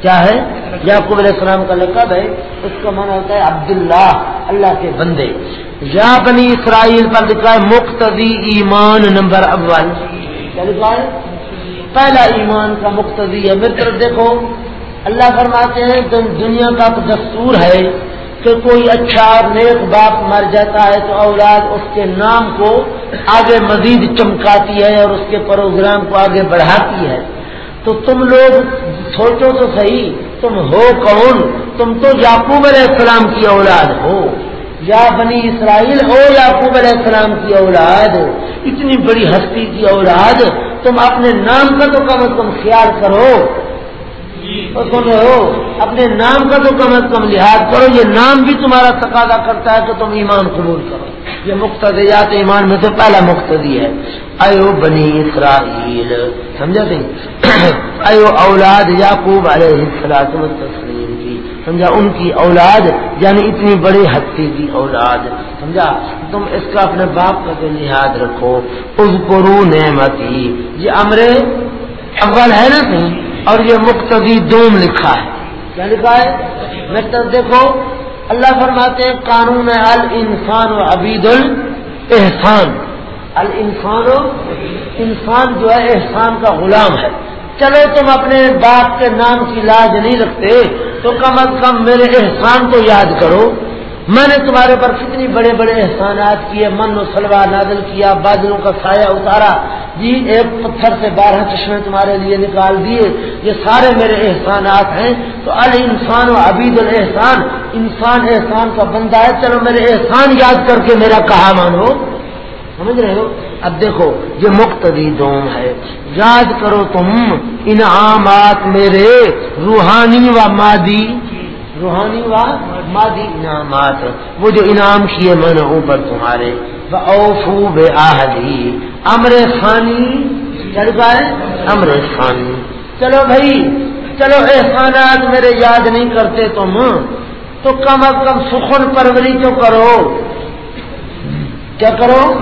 کیا ہے؟ یعقوب علیہ السلام کا لقب ہے. اس کا معنی ہوتا ہے عبداللہ، اللہ کے بندے. یا بنی اسرائیل پر لکھا ہے مقتدی ایمان نمبر اول. کیا لکھا ہے؟ پہلا ایمان کا مقتدی ہے. میری طرف دیکھو، اللہ فرماتے ہیں دنیا کا دستور ہے. کہ کوئی اچھا نیک باپ مر جاتا ہے تو اولاد اس کے نام کو آگے مزید چمکاتی ہے اور اس کے پروگرام کو آگے بڑھاتی ہے۔ تو تم لوگ سوچو تو صحیح، تم ہو کون؟ تم تو یعقوب علیہ السلام کی اولاد ہو۔ یا بنی اسرائیل ہو، یعقوب علیہ السلام کی اولاد ہو۔ اتنی بڑی ہستی کی اولاد، تم اپنے نام کا تو کم از کم خیال کرو۔ سن رہے ہو اپنے نام کا تو کم از کم لحاظ کرو، یہ نام بھی تمہارا تقاضا کرتا ہے کہ تم ایمان قبول کرو. یہ مقتدیات ایمان میں سے پہلا مقتدی ہے۔ ایو بنی اسرائیل سمجھا تھی ایو اولاد یعقوب علیہ السلام تسلیم کی سمجھا؟ ان کی اولاد یعنی اتنی بڑی ہستی کی اولاد، سمجھا؟ تم اس کا اپنے باپ کا تو لحاظ رکھو۔ اس پرو نعمتی، یہ امرے اول ہے نا تم اور یہ مقتدی دوم لکھا ہے۔ کیا لکھا ہے؟ میں تب دیکھو، اللہ فرماتے ہیں، قانون ال انسان و عبید الحسان ال انسان و انسان جو ہے، احسان کا غلام ہے۔ چلو تم اپنے باپ کے نام کی لاج نہیں رکھتے، تو کم از کم میرے احسان کو یاد کرو۔ میں نے تمہارے پر کتنی بڑے بڑے احسانات کیے، من و سلوا نازل کیا، بادلوں کا سایہ اتارا۔ جی ایک پتھر سے بارہ چشمے تمہارے لیے نکال دیے۔ یہ سارے میرے احسانات ہیں۔ تو ال انسان و عبید الحسان انسان احسان کا بندہ ہے۔ چلو میرے احسان یاد کر کے میرا کہا مانو۔ سمجھ رہے ہو؟ اب دیکھو، یہ مقتدی دوم ہے۔ یاد کرو تم، انعامات میرے، روحانی و مادی۔ روحانی و مادی انعامات وہ جو انعام کیے میں نے اوپر تمہارے۔ اوفو بے آہدی امر خانی کیا ہے۔ امر خانی۔ چلو بھائی، چلو احسانات میرے یاد نہیں کرتے تم۔ تو کم از کم سخن پروری تو کرو۔ کیا کرو؟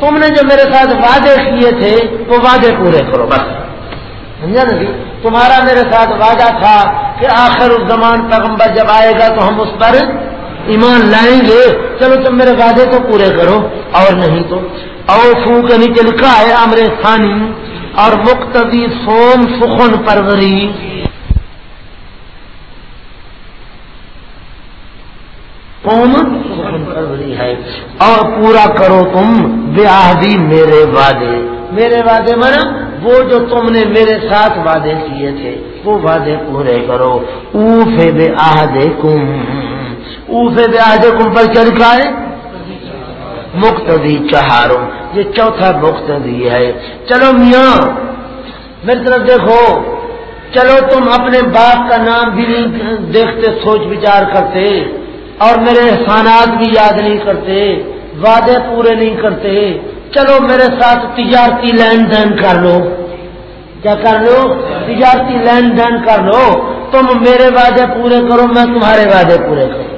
تم نے جو میرے ساتھ وعدے کیے تھے، وہ وعدے پورے کرو، بس۔ سمجھا نا جی؟ تمہارا میرے ساتھ وعدہ تھا کہ آخر اس زمان پیغمبر جب آئے گا تو ہم اس پر ایمان لائیں گے۔ چلو تم میرے وعدے تو پورے کرو۔ اور نہیں تو او کے نیچے لکھا ہے امر ثانی اور مقتدی سوم سخن پروری۔ قوم سخن پروری ہے۔ اور پورا کرو تم بیاہدی میرے وعدے۔ میرے وعدے مرا وہ جو تم نے میرے ساتھ وعدے کیے تھے، وہ وعدے پورے کرو۔ اوفے بے آہدے کم اوفے بے آہدے کم پر چل ہے؟ مقتدی چہاروں۔ یہ چوتھا مقتدی ہے۔ چلو میاں، میری طرف دیکھو۔ چلو تم اپنے باپ کا نام بھی نہیں دیکھتے، سوچ بچار کرتے۔ اور میرے احسانات بھی یاد نہیں کرتے۔ وعدے پورے نہیں کرتے۔ چلو میرے ساتھ تجارتی لین دین کر لو۔ کیا کر لو؟ تجارتی لین دین کر لو۔ تم میرے وعدے پورے کرو، میں تمہارے وعدے پورے کروں۔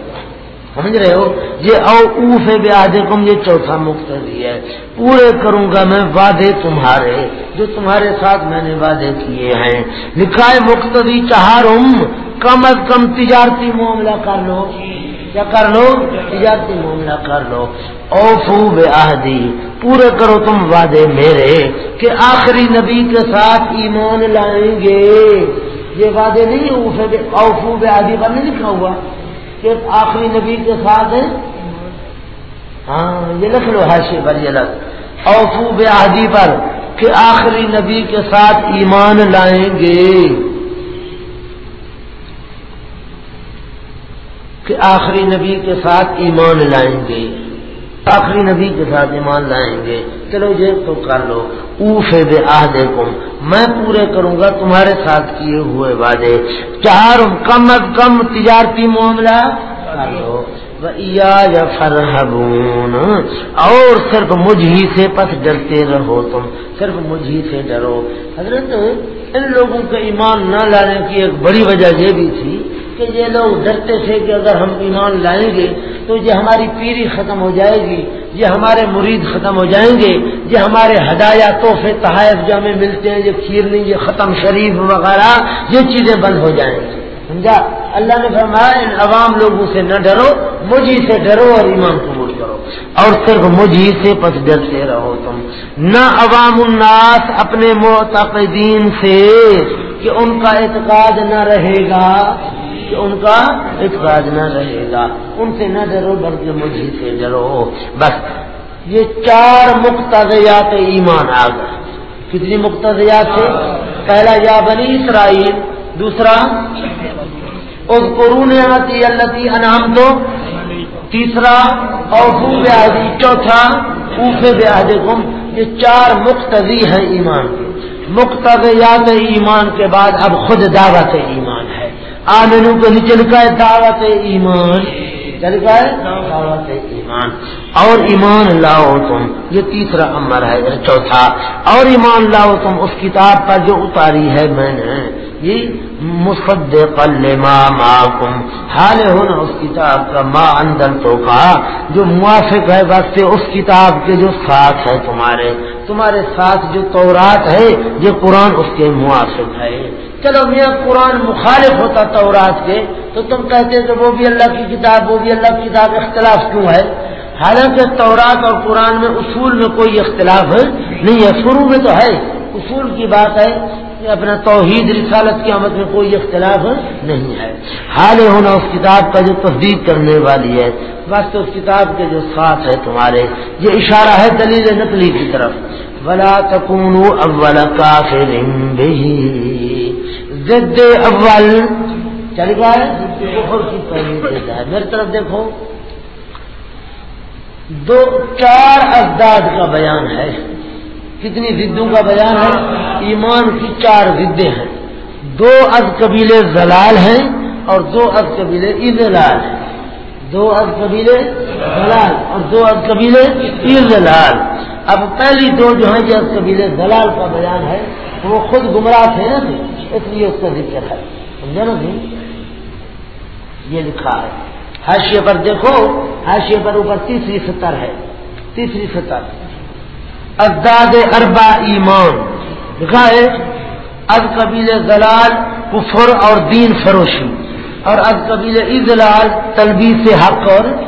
سمجھ رہے ہو؟ یہ او اوف ہے کم، یہ چوتھا مقتدی ہے۔ پورے کروں گا میں وعدے تمہارے، جو تمہارے ساتھ میں نے وعدے کیے ہیں۔ لکھا مقتدی چہار کم از کم تجارتی معاملہ کر لو۔ کیا کر لو؟ تجارتی معاملہ کر لو۔ اوفو بے آہدی پورے کرو تم وعدے میرے کہ آخری نبی کے ساتھ ایمان لائیں گے۔ یہ وعدے نہیں اوفو بے آدی پر نہیں لکھا ہوا کہ آخری نبی کے ساتھ ہاں یہ لکھ لو حاشی پر یہ لگ اوفو بے آدی پر کہ آخری نبی کے ساتھ ایمان لائیں گے۔ کہ آخری نبی کے ساتھ ایمان لائیں گے۔ آخری نبی کے ساتھ ایمان لائیں گے۔ چلو یہ تو کر لو۔ اوف بے آدھے کو میں پورے کروں گا تمہارے ساتھ کیے ہوئے وعدے۔ چار کم از کم تجارتی معاملہ کر لو۔ یا فرحبون۔ اور صرف مجھ ہی سے پس ڈرتے رہو تم۔ صرف مجھ ہی سے ڈرو۔ حضرت، ان لوگوں کے ایمان نہ لانے کی ایک بڑی وجہ یہ بھی تھی کہ یہ لوگ ڈرتے تھے کہ اگر ہم ایمان لائیں گے تو یہ ہماری پیری ختم ہو جائے گی، یہ ہمارے مرید ختم ہو جائیں گے، یہ ہمارے ہدایا تحفے، تحائف جو ہمیں ملتے ہیں، یہ کھیرنی یہ ختم شریف وغیرہ، یہ چیزیں بند ہو جائیں گی۔ سمجھا؟ اللہ نے فرمایا، ان عوام لوگوں سے نہ ڈرو، مجھے سے ڈرو اور ایمان قبول کرو۔ اور صرف مجھے سے پس ڈرتے رہو تم۔ نہ عوام الناس اپنے معتقدین سے کہ ان کا اعتقاد نہ رہے گا۔ کہ ان کا اعتقاد نہ رہے گا۔ ان سے نہ ڈرو، بلکہ مجھے سے ڈرو۔ بس، یہ چار مقتضیات ایمان آ گئے۔ کتنی مقتضیات سے پہلا، یا بنی اسرائیل۔ دوسرا اس قرون آتی اللہ انعام تو تیسرا، اوفو بیادی چوتھا اوفے بیادی گم یہ چار مقتضی ہیں ایمان کے۔ مقتضیات ایمان کے بعد اب خود دعوت ایمان ہے۔ آمنو کو نیچے لکھا ہے دعوت ایمان. لکھا ہے؟ دعوت ایمان. اور ایمان لاؤ تم. یہ تیسرا امر ہے یعنی چوتھا. اور ایمان لاؤ تم اس کتاب پر جو اتاری ہے میں نے. یہ مصد لما معکم. حال ہو نا اس کتاب کا ماں اندر تو کا جو موافق ہے وقت اس کتاب کے جو ساتھ ہے تمہارے. تمہارے ساتھ جو تورات ہے، یہ قرآن اس کے موافق ہے. چلو میاں قرآن مخالف ہوتا تورات کے، تو تم کہتے کہ وہ بھی اللہ کی کتاب، وہ بھی اللہ کی کتاب اختلاف کیوں ہے؟ حالانکہ تورات اور قرآن میں اصول میں کوئی اختلاف نہیں ہے، شروع میں تو ہے، اصول کی بات ہے کہ اپنا توحید رسالت کی آمد میں کوئی اختلاف نہیں ہے۔ حال ہونا اس کتاب کا جو تصدیق کرنے والی ہے، بس تو اس کتاب کے جو ساتھ ہے تمہارے، یہ اشارہ ہے دلیل نقلی کی طرف۔ بلا تکون اول کافر ضد اول. چل گیا ہے؟ میری طرف دیکھو۔ دو، چار ازداد کا بیان ہے۔ کتنی ضدوں کا بیان ہے؟ ایمان کی چار ضدیں ہیں۔ دو از قبیلے زلال ہیں اور دو از قبیلے اضلال ہیں۔ دو از قبیلے زلال اور دو از قبیلے اضلال اب پہلی دو جو ہیں جو قبیلے زلال کا بیان ہے، وہ خود گمراہ تھے نا اس لیے اس کا ذکر ہے۔ سمجھا نا جی؟ یہ لکھا ہے۔ حاشیے پر دیکھو، حاشیے پر اوپر تیسری سطر ہے۔ تیسری سطر۔ ازداد اربا ایمان۔ لکھا ہے، از قبیل زلال کفر اور دین فروشی۔ اور از قبیل اضلال تلبی سے حق اور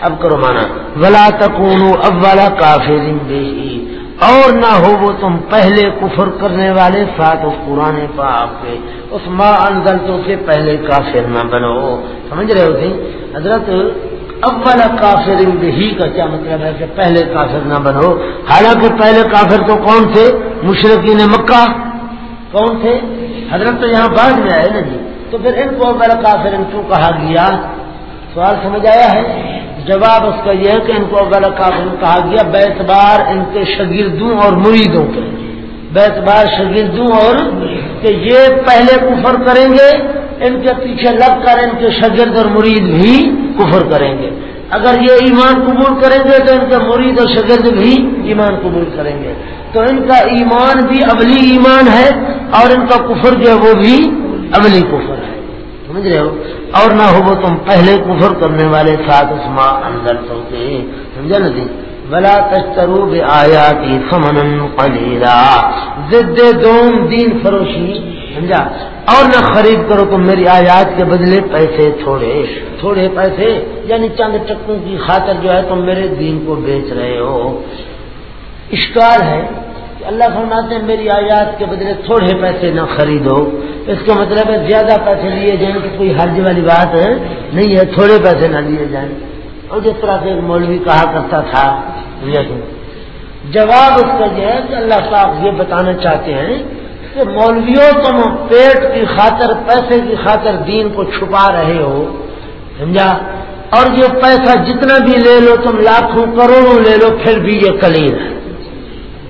اب کرو مانا ولا تکون اب والا کافی اور نہ ہو وہ تم پہلے کفر کرنے والے ساتھ اس پرانے پاپ کے۔ اس ماں انزل سے پہلے کافر نہ بنو۔ سمجھ رہے ہو تھی حضرت اول کافر ہی کا کیا مطلب ہے کہ پہلے کافر نہ بنو؟ حالانکہ پہلے کافر تو کون تھے؟ مشرقین مکہ۔ کون تھے؟ حضرت تو یہاں بعد میں آئے نا جی۔ تو پھر ان کو اول کافر ان کو کہا گیا۔ سوال سمجھ آیا ہے؟ جواب اس کا یہ ہے کہ ان کو اول کافر کہا گیا بیتبار ان کے شگردوں اور مریدوں کے۔ بیتبار شگردوں اور کہ یہ پہلے کفر کریں گے، ان کے پیچھے لگ کر ان کے شگرد اور مرید بھی کفر کریں گے۔ اگر یہ ایمان قبول کریں گے تو ان کے مرید اور شگرد بھی ایمان قبول کریں گے۔ تو ان کا ایمان بھی ابلی ایمان ہے اور ان کا کفر جو ہے وہ بھی ابلی کفر ہے۔ سمجھ رہے ہو؟ اور نہ ہو وہ تم پہلے کفر کرنے والے ساتھ اس ماں اندر کے سمجھا نا جی؟ بلا تشترو بے آیا کی سمن پلیرا دوم دین فروشی، سمجھا؟ اور نہ خرید کرو تم میری آیات کے بدلے پیسے تھوڑے۔ تھوڑے پیسے یعنی چند چکوں کی خاطر جو ہے تم میرے دین کو بیچ رہے ہو۔ اشکار ہے اللہ فرماتے ہیں، میری آیات کے بدلے تھوڑے پیسے نہ خریدو۔ اس کا مطلب ہے زیادہ پیسے لیے جائیں کہ کوئی حرج والی بات ہے۔ نہیں ہے، تھوڑے پیسے نہ لیے جائیں۔ اور جس طرح سے ایک مولوی کہا کرتا تھا جواب اس کا یہ ہے کہ اللہ صاحب یہ بتانا چاہتے ہیں کہ مولویوں تم پیٹ کی خاطر، پیسے کی خاطر دین کو چھپا رہے ہو، سمجھا؟ اور یہ پیسہ جتنا بھی لے لو تم لاکھوں کروڑوں لے لو، پھر بھی یہ کلیل ہے۔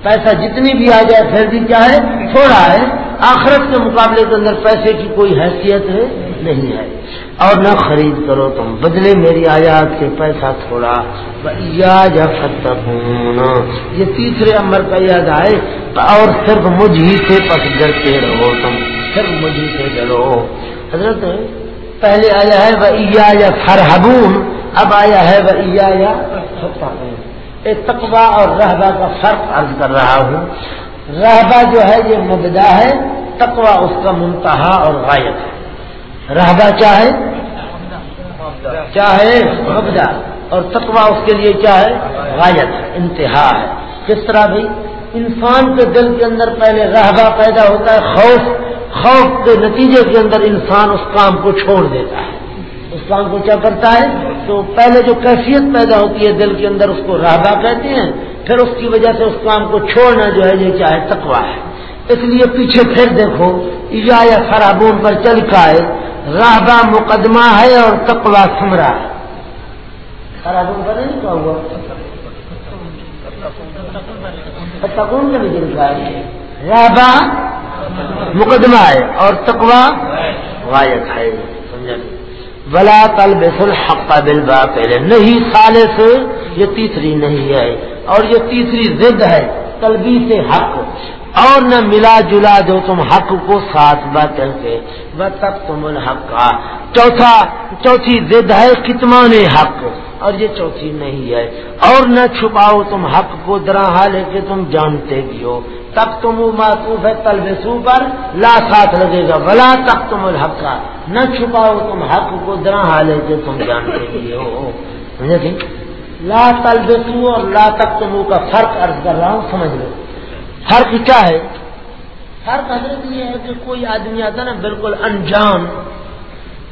پیسہ جتنی بھی آ جائے پھر بھی کیا ہے؟ تھوڑا ہے۔ آخرت کے مقابلے کے اندر پیسے کی کوئی حیثیت ہے؟ نہیں ہے۔ اور نہ خرید کرو تم۔ بدلے میری آیات سے پیسہ تھوڑا۔ یا یہ تیسرے امر کا یاد آئے اور صرف مجھ ہی سے پس ڈرتے رہو تم۔ صرف مجھ ہی سے ڈرو۔ حضرت، پہلے آیا ہے وہ یا فرحبون اب آیا ہے وہ یا تقوا اور رہبا کا فرق عرض کر رہا ہوں۔ رہبا جو ہے یہ مبدا ہے تقوا اس کا منتہا اور غائب ہے۔ رہبا چاہے چاہے مبدا اور تقوا اس کے لیے کیا ہے؟ غایت ہے، انتہا ہے۔ کس طرح بھی انسان کے دل کے اندر پہلے رہبا پیدا ہوتا ہے، خوف خوف کے نتیجے کے اندر انسان اس کام کو چھوڑ دیتا ہے۔ اس کام کو کیا کرتا ہے؟ تو پہلے جو کیفیت پیدا ہوتی ہے دل کے اندر، اس کو رہبا کہتے ہیں۔ پھر اس کی وجہ سے اس کام کو چھوڑنا جو ہے، یہ کیا ہے؟ تقوا ہے۔ اس لیے پیچھے پھر دیکھو یا خرابون پر چل کا ہے۔ راہبہ مقدمہ ہے اور تقوا سمرا ہے۔ نہیں کہا ہوا۔ تکون کا بھی لکھا ہے۔ راہبہ مقدمہ ہے اور تقوا غائب ہے۔ سمجھا بلا طلب الحق حق با پہلے نہیں سالے سے یہ تیسری نہیں ہے۔ اور یہ تیسری ضد ہے، تلبیس سے حق۔ اور نہ ملا جلا دو تم حق کو ساتھ باطل کے وہ تب تم الحق کا۔ چوتھا، چوتھی ضد ہے کتمان حق۔ اور یہ چوتھی نہیں ہے۔ اور نہ چھپاؤ تم حق کو درا لے کے تم جانتے بھی ہو۔ تب تم معطوف ہے تلبسو پر، لا ساتھ لگے گا۔ بلا تب تم الحق کا۔ نہ چھپاؤ تم حق کو درا لے کے تم جانتے بھی ہو۔ سمجھے لا تلبسو اور لا تک تم کا فرق عرض کر رہا ہوں، سمجھ لو۔ فرق کیا ہے؟ فرق حضرت یہ ہے کہ کوئی آدمی آتا نا بالکل انجان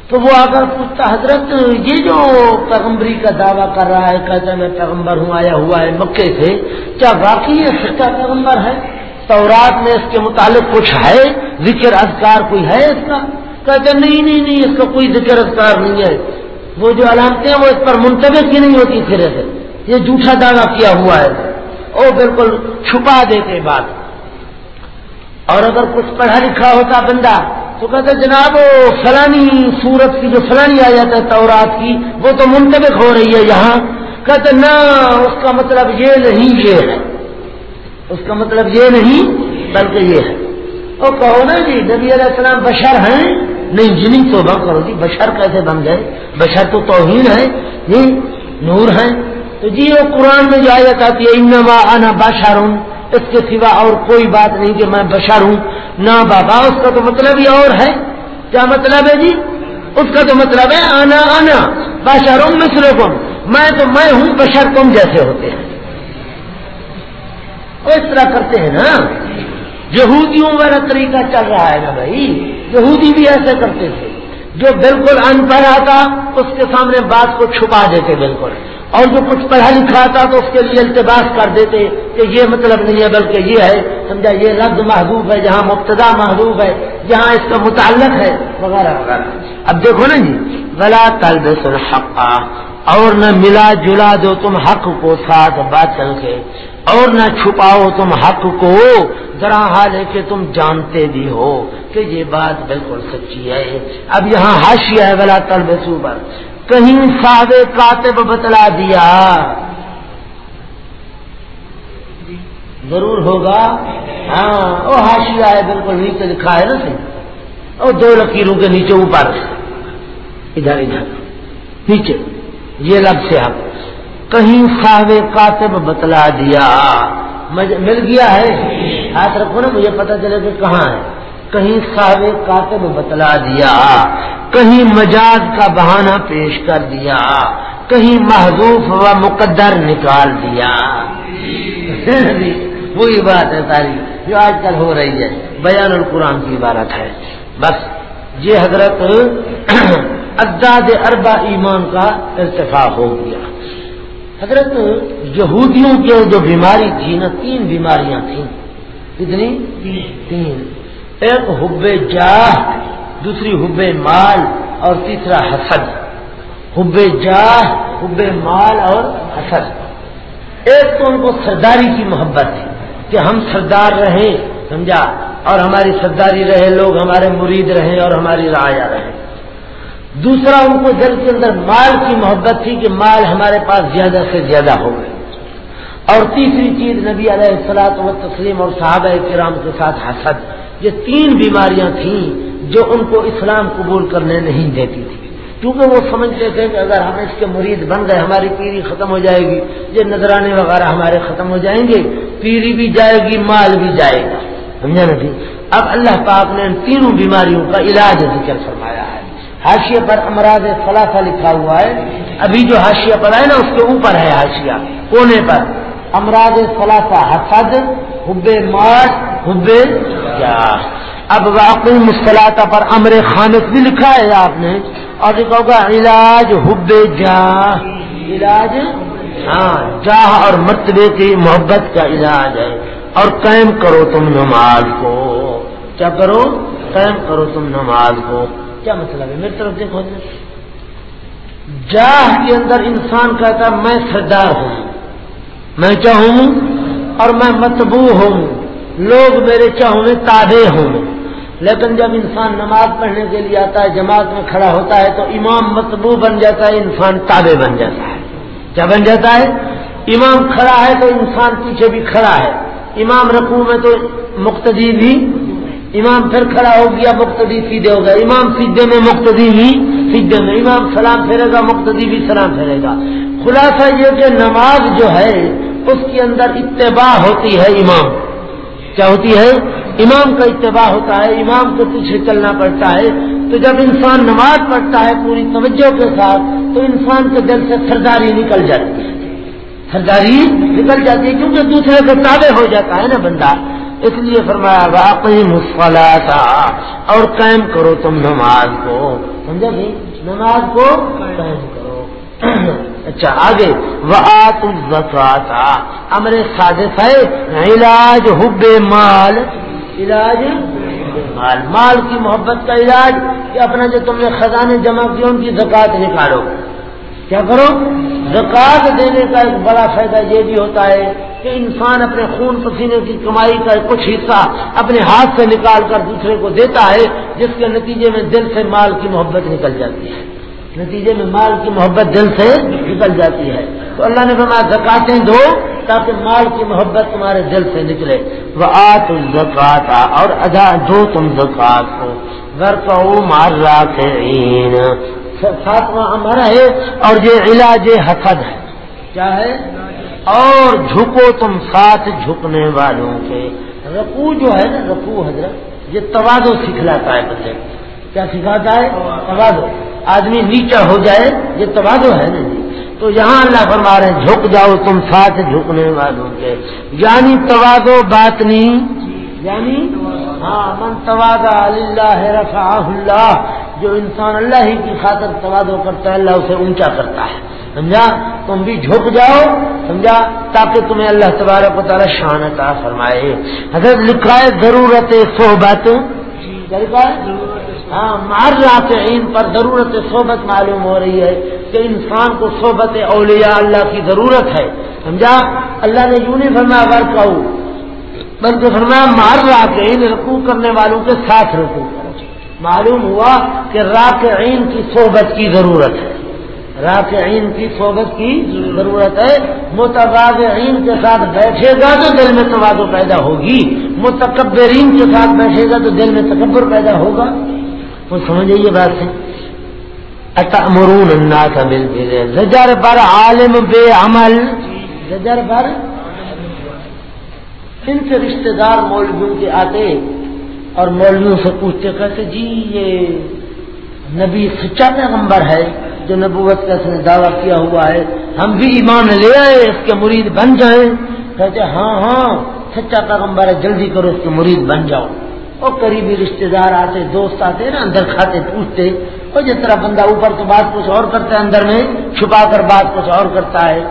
تو وہ اگر پوچھتا حضرت، یہ جو پیغمبری کا دعویٰ کر رہا ہے، کہتا میں پیغمبر ہوں، آیا ہوا ہے مکے سے۔ کیا واقعی یہ سچا پیغمبر ہے؟ تورات میں اس کے متعلق کچھ ہے؟ ذکر اذکار کوئی ہے اس کا؟ کہتے نہیں نہیں نہیں، اس کا کوئی ذکر اذکار نہیں ہے۔ وہ جو علامتیں ہیں، وہ اس پر منتبہ کی نہیں ہوتی پھر۔ یہ جھوٹا دعویٰ کیا ہوا ہے؟ وہ بالکل چھپا دیتے بات۔ اور اگر کچھ پڑھا لکھا ہوتا بندہ، تو کہتے جناب فلانی سورت کی جو فلانی آ جاتا ہے تورات کی، وہ تو منتبک ہو رہی ہے یہاں۔ کہتے نہ، اس کا مطلب یہ نہیں یہ ہے۔ اس کا مطلب یہ نہیں، بلکہ یہ ہے۔ وہ کہو نا جی نبی علیہ السلام بشر ہیں۔ نہیں، جنی تو کرو۔ جی بشر کیسے بن گئے؟ بشر تو توہین ہے۔ جی نور ہیں۔ تو جی وہ قرآن میں جو آیت آتی ہے، انما انا بشر ہوں اس کے سوا اور کوئی بات نہیں کہ میں بشر ہوں، نہ بابا، اس کا تو مطلب ہی اور ہے۔ کیا مطلب ہے جی؟ اس کا تو مطلب ہے آنا آنا بشر ہوں مسرو میں تو میں ہوں، بشر تم جیسے ہوتے ہیں۔ وہ اس طرح کرتے ہیں نا۔ یہودیوں والا طریقہ چل رہا ہے نا بھائی۔ یہودی بھی ایسے کرتے تھے۔ جو بالکل ان پڑھا تھا، اس کے سامنے بات کو چھپا دیتے بالکل۔ اور جو کچھ پڑھا لکھا تھا تو اس کے لیے التباس کر دیتے کہ یہ مطلب نہیں ہے بلکہ یہ ہے، سمجھا، یہ لفظ محبوب ہے، جہاں مبتدا محبوب ہے، جہاں اس کا متعلق ہے، وغیرہ وغیرہ۔ اب دیکھو نا جی غلا طلب حقا اور نہ ملا جلا دو تم حق کو ساتھ بات چل کے۔ اور نہ چھپاؤ تم حق کو۔ ذرا حال ہے کہ تم جانتے بھی ہو کہ یہ بات بالکل سچی ہے۔ اب یہاں ہاشیا ہے بلا طلب پر کہیں صاحب کاتب بتلا دیا۔ ضرور ہوگا۔ ہاں وہ ہاشیا ہے، بالکل نیچے لکھا ہے نا صحیح اور دو لکیروں کے نیچے اوپر۔ ادھر ادھر۔ نیچے۔ یہ لفظ سے آپ کہیں صاحب کاتب بتلا دیا۔ مل گیا ہے۔ ہاتھ رکھو نا، مجھے پتا چلے کہ کہاں ہے۔ کہیں صاحب کاتب بتلا دیا، کہیں مجاز کا بہانہ پیش کر دیا، کہیں محضوف و مقدر نکال دیا۔ وہی بات ہے ساری جو آج کل ہو رہی ہے، بیان القرآن کی عبارت ہے۔ بس، یہ حضرت اداد اربا ایمان کا ارتفاق ہو گیا۔ حضرت یہودیوں کی جو بیماری تھی نا، تین بیماریاں تھیں۔ کتنی؟ تین۔ ایک حب جاہ، دوسری حب مال اور تیسرا حسد۔ حب جاہ، حب مال اور حسد۔ ایک تو ان کو سرداری کی محبت ہے کہ ہم سردار رہیں، سمجھا؟ اور ہماری سرداری رہے، لوگ ہمارے مرید رہیں اور ہماری رعایا رہے دوسرا، ان کو دل کے اندر مال کی محبت تھی کہ مال ہمارے پاس زیادہ سے زیادہ ہو گئے۔ اور تیسری چیز، نبی علیہ السلاط و تسلیم اور صحابہ کرام کے ساتھ حسد۔ یہ تین بیماریاں تھیں جو ان کو اسلام قبول کرنے نہیں دیتی تھی۔ کیونکہ وہ سمجھتے تھے کہ اگر ہم اس کے مرید بن گئے، ہماری پیری ختم ہو جائے گی، یہ نذرانے وغیرہ ہمارے ختم ہو جائیں گے پیری بھی جائے گی، مال بھی جائے گا۔ سمجھا نا جی؟ اب اللہ پاک نے ان تینوں بیماریوں کا علاج ذکر فرمایا ہے۔ حاشیے پر امراض فلاح لکھا ہوا ہے۔ ابھی جو حاشیہ پر ہے نا، اس کے اوپر ہے حاشیہ، کونے پر۔ امراض فلاح حسد، حب مار حب کیا اب واقعی مسلاطہ پر امر خانت بھی لکھا ہے آپ نے۔ اور لکھا ہوگا علاج حب جاہ علاج؟ ہاں جاہ اور مرتبے کی محبت کا علاج ہے۔ اور قائم کرو تم نماز کو۔ کیا کرو؟ قائم کرو تم نماز کو۔ کیا مطلب ہے؟ میری طرف دیکھو جی۔ جاہ کے اندر انسان کہتا میں سردار ہوں۔ میں چاہوں اور میں متبو ہوں۔ لوگ میرے چاہوں میں تابے ہوں۔ لیکن جب انسان نماز پڑھنے کے لیے آتا ہے، جماعت میں کھڑا ہوتا ہے، تو امام متبو بن جاتا ہے، انسان تابے بن جاتا ہے۔ کیا بن جاتا ہے؟ امام کھڑا ہے تو انسان پیچھے بھی کھڑا ہے۔ امام رقو میں تو مقتدی بھی۔ امام پھر کھڑا ہو گیا، مقتدی سیدھے ہو گیا۔ امام سیدھے میں مقتدی بھی سیدھے میں۔ امام سلام پھیرے گا، مقتدی بھی سلام پھیرے گا۔ خلاصہ یہ کہ نماز جو ہے، اس کے اندر اتباع ہوتی ہے امام۔ کیا ہوتی ہے؟ امام کا اتباع ہوتا ہے، امام کو پیچھے چلنا پڑتا ہے۔ تو جب انسان نماز پڑھتا ہے پوری توجہ کے ساتھ، تو انسان کے دل سے سرداری نکل جاتی ہے۔ سرداری نکل جاتی ہے کیونکہ دوسرے کو تابع ہو جاتا ہے نا بندہ۔ اس لیے فرمایا واقعی مسفلا تھا اور قائم کرو تم نماز کو۔ سمجھا بھائی؟ نماز کو قائم کرو۔ اچھا آگے۔ وہ آتا امر سازش ہے۔ علاج حب مال۔ علاج مال۔ مال کی محبت کا علاج کہ اپنا جو تم نے خزانے جمع کیے، ان کی زکات نکالو۔ کیا کرو؟ زکات دینے کا ایک بڑا فائدہ یہ بھی ہوتا ہے کہ انسان اپنے خون پسینے کی کمائی کا کچھ حصہ اپنے ہاتھ سے نکال کر دوسرے کو دیتا ہے، جس کے نتیجے میں دل سے مال کی محبت نکل جاتی ہے۔ نتیجے میں مال کی محبت دل سے نکل جاتی ہے۔ تو اللہ نے فرمایا، زکاتیں دو تاکہ مال کی محبت تمہارے دل سے نکلے۔ وہ آ تم زکات اور ادا دو تم زکات کو۔ گھر مار ساتواں ہمارا ہے، اور یہ علاج حسد ہے۔ کیا ہے؟ اور جھکو تم ساتھ جھکنے والوں کے۔ رقو جو ہے نا رقو حضرت، یہ توازو سکھلاتا ہے بندے۔ کیا سکھاتا ہے؟ توازو آدمی نیچا ہو جائے یہ توازو ہے نا جی تو یہاں اللہ فرما رہے ہیں جھک جاؤ تم ساتھ جھکنے والوں کے۔ یعنی توادو بات نہیں۔ یعنی؟ ہاں من توادہ اللہ رفا اللہ۔ جو انسان اللہ ہی کی خاطر توادو کرتا ہے اللہ اسے اونچا کرتا ہے۔ سمجھا؟ تم بھی جھک جاؤ سمجھا؟ تاکہ تمہیں اللہ تبارک و تعالیٰ شان عطا فرمائے۔ حضرت لکھا ہے؟ ضرورت۔ صحبت ہاں ہاں، مار عین پر ضرورت صحبت معلوم ہو رہی ہے کہ انسان کو صحبت اولیاء اللہ کی ضرورت ہے۔ سمجھا؟ اللہ نے یوں نہیں فرمایا، ور کہوں بلکہ فرمایا، مار راکعین رقو کرنے والوں کے ساتھ رکو معلوم ہوا کہ راکعین کی صحبت کی ضرورت ہے۔ راکعین کی صحبت کی ضرورت ہے۔ متبادعین کے ساتھ بیٹھے گا تو دل میں توادو پیدا ہوگی۔ متکبرین کے ساتھ بیٹھے گا تو دل میں تکبر پیدا ہوگا۔ وہ سمجھے یہ بات ہے۔ اتمرون الناس بالبر؟ زجر پر عالم بے عمل زجر پر ان کے رشتہ دار مولویوں کے آتے اور مولویوں سے پوچھتے کہتے جی یہ نبی سچا پیغمبر ہے جو نبوت کا اس نے دعویٰ کیا ہوا ہے۔ ہم بھی ایمان لے آئے، اس کے مرید بن جائیں۔ کہتے ہاں ہاں سچا پیغمبر ہے، جلدی کرو، اس کے مرید بن جاؤ۔ اور قریبی رشتے دار آتے، دوست آتے نا، اندر کھاتے، پوچھتے۔ اور جس طرح بندہ اوپر تو بات کچھ اور کرتا ہے، اندر میں چھپا کر بات کچھ اور کرتا ہے۔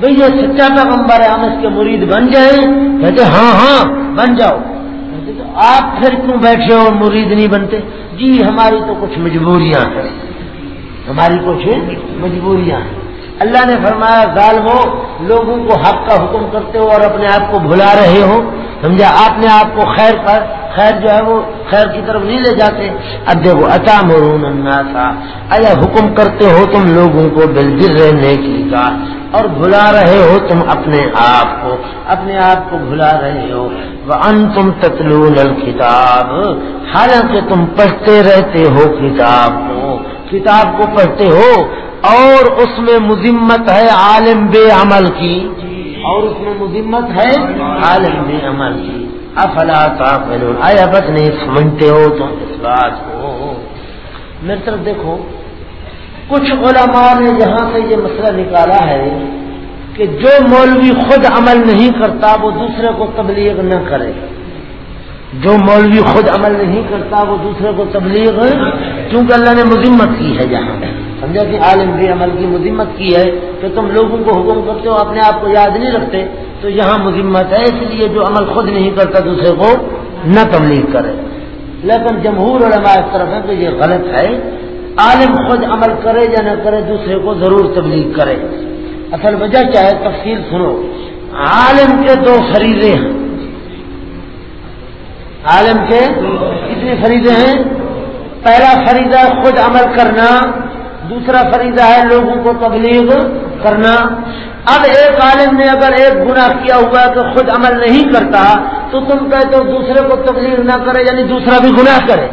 بھئی یہ سچا پیغمبر ہے، ہم اس کے مرید بن جائیں۔ کہتے ہاں ہاں بن جاؤ۔ کہتے، تو آپ پھر کیوں بیٹھے ہو؟ مرید نہیں بنتے۔ جی ہماری تو کچھ مجبوریاں ہیں۔ ہماری کچھ مجبوریاں ہیں۔ اللہ نے فرمایا، ظالمو، لوگوں کو حق کا حکم کرتے ہو اور اپنے آپ کو بھلا رہے ہو۔ سمجھا؟ آپ نے آپ کو خیر پر خیر جو ہے وہ خیر کی طرف نہیں لے جاتے۔ اب دیکھو اچا مرون الناسا ایا حکم کرتے ہو تم لوگوں کو بلدر رہنے کی کا، اور بھلا رہے ہو تم اپنے آپ کو۔ اپنے آپ کو بھلا رہے ہو۔ وہ ان تم تتلون الکتاب حالانکہ تم پڑھتے رہتے ہو کتاب کو۔ کتاب کو پڑھتے ہو اور اس میں مذمت ہے عالم بے عمل کی۔ اور اس میں مذمت ہے؟ عالم بے عمل۔ کی افلا تعقلون۔ آیا بس نہیں، سمجھتے ہو تم اس بات کو۔ میری طرف دیکھو، کچھ علماء نے یہاں سے یہ مسئلہ نکالا ہے کہ جو مولوی خود عمل نہیں کرتا، وہ دوسرے کو تبلیغ نہ کرے۔ جو مولوی خود عمل نہیں کرتا، وہ دوسرے کو تبلیغ، کیونکہ اللہ نے مذمت کی ہے جہاں سمجھا کہ عالم بھی عمل کی مذمت کی ہے کہ تم لوگوں کو حکم کرتے ہو، اپنے آپ کو یاد نہیں رکھتے، تو یہاں مذمت ہے، اس لیے جو عمل خود نہیں کرتا دوسرے کو نہ تبلیغ کرے۔ لیکن جمہور علماء اس طرف ہے کہ یہ غلط ہے۔ عالم خود عمل کرے یا نہ کرے، دوسرے کو ضرور تبلیغ کرے۔ اصل وجہ کیا ہے؟ تفصیل سنو۔ عالم کے دو خریدے ہیں۔ عالم کے کتنے فریدے ہیں؟ پہلا فریدہ خود عمل کرنا دوسرا فریدہ ہے لوگوں کو تبلیغ کرنا۔ اب ایک عالم نے اگر ایک گناہ کیا ہوا ہے تو خود عمل نہیں کرتا، تو تم کہتے ہو دوسرے کو تبلیغ نہ کرے یعنی دوسرا بھی گناہ کرے۔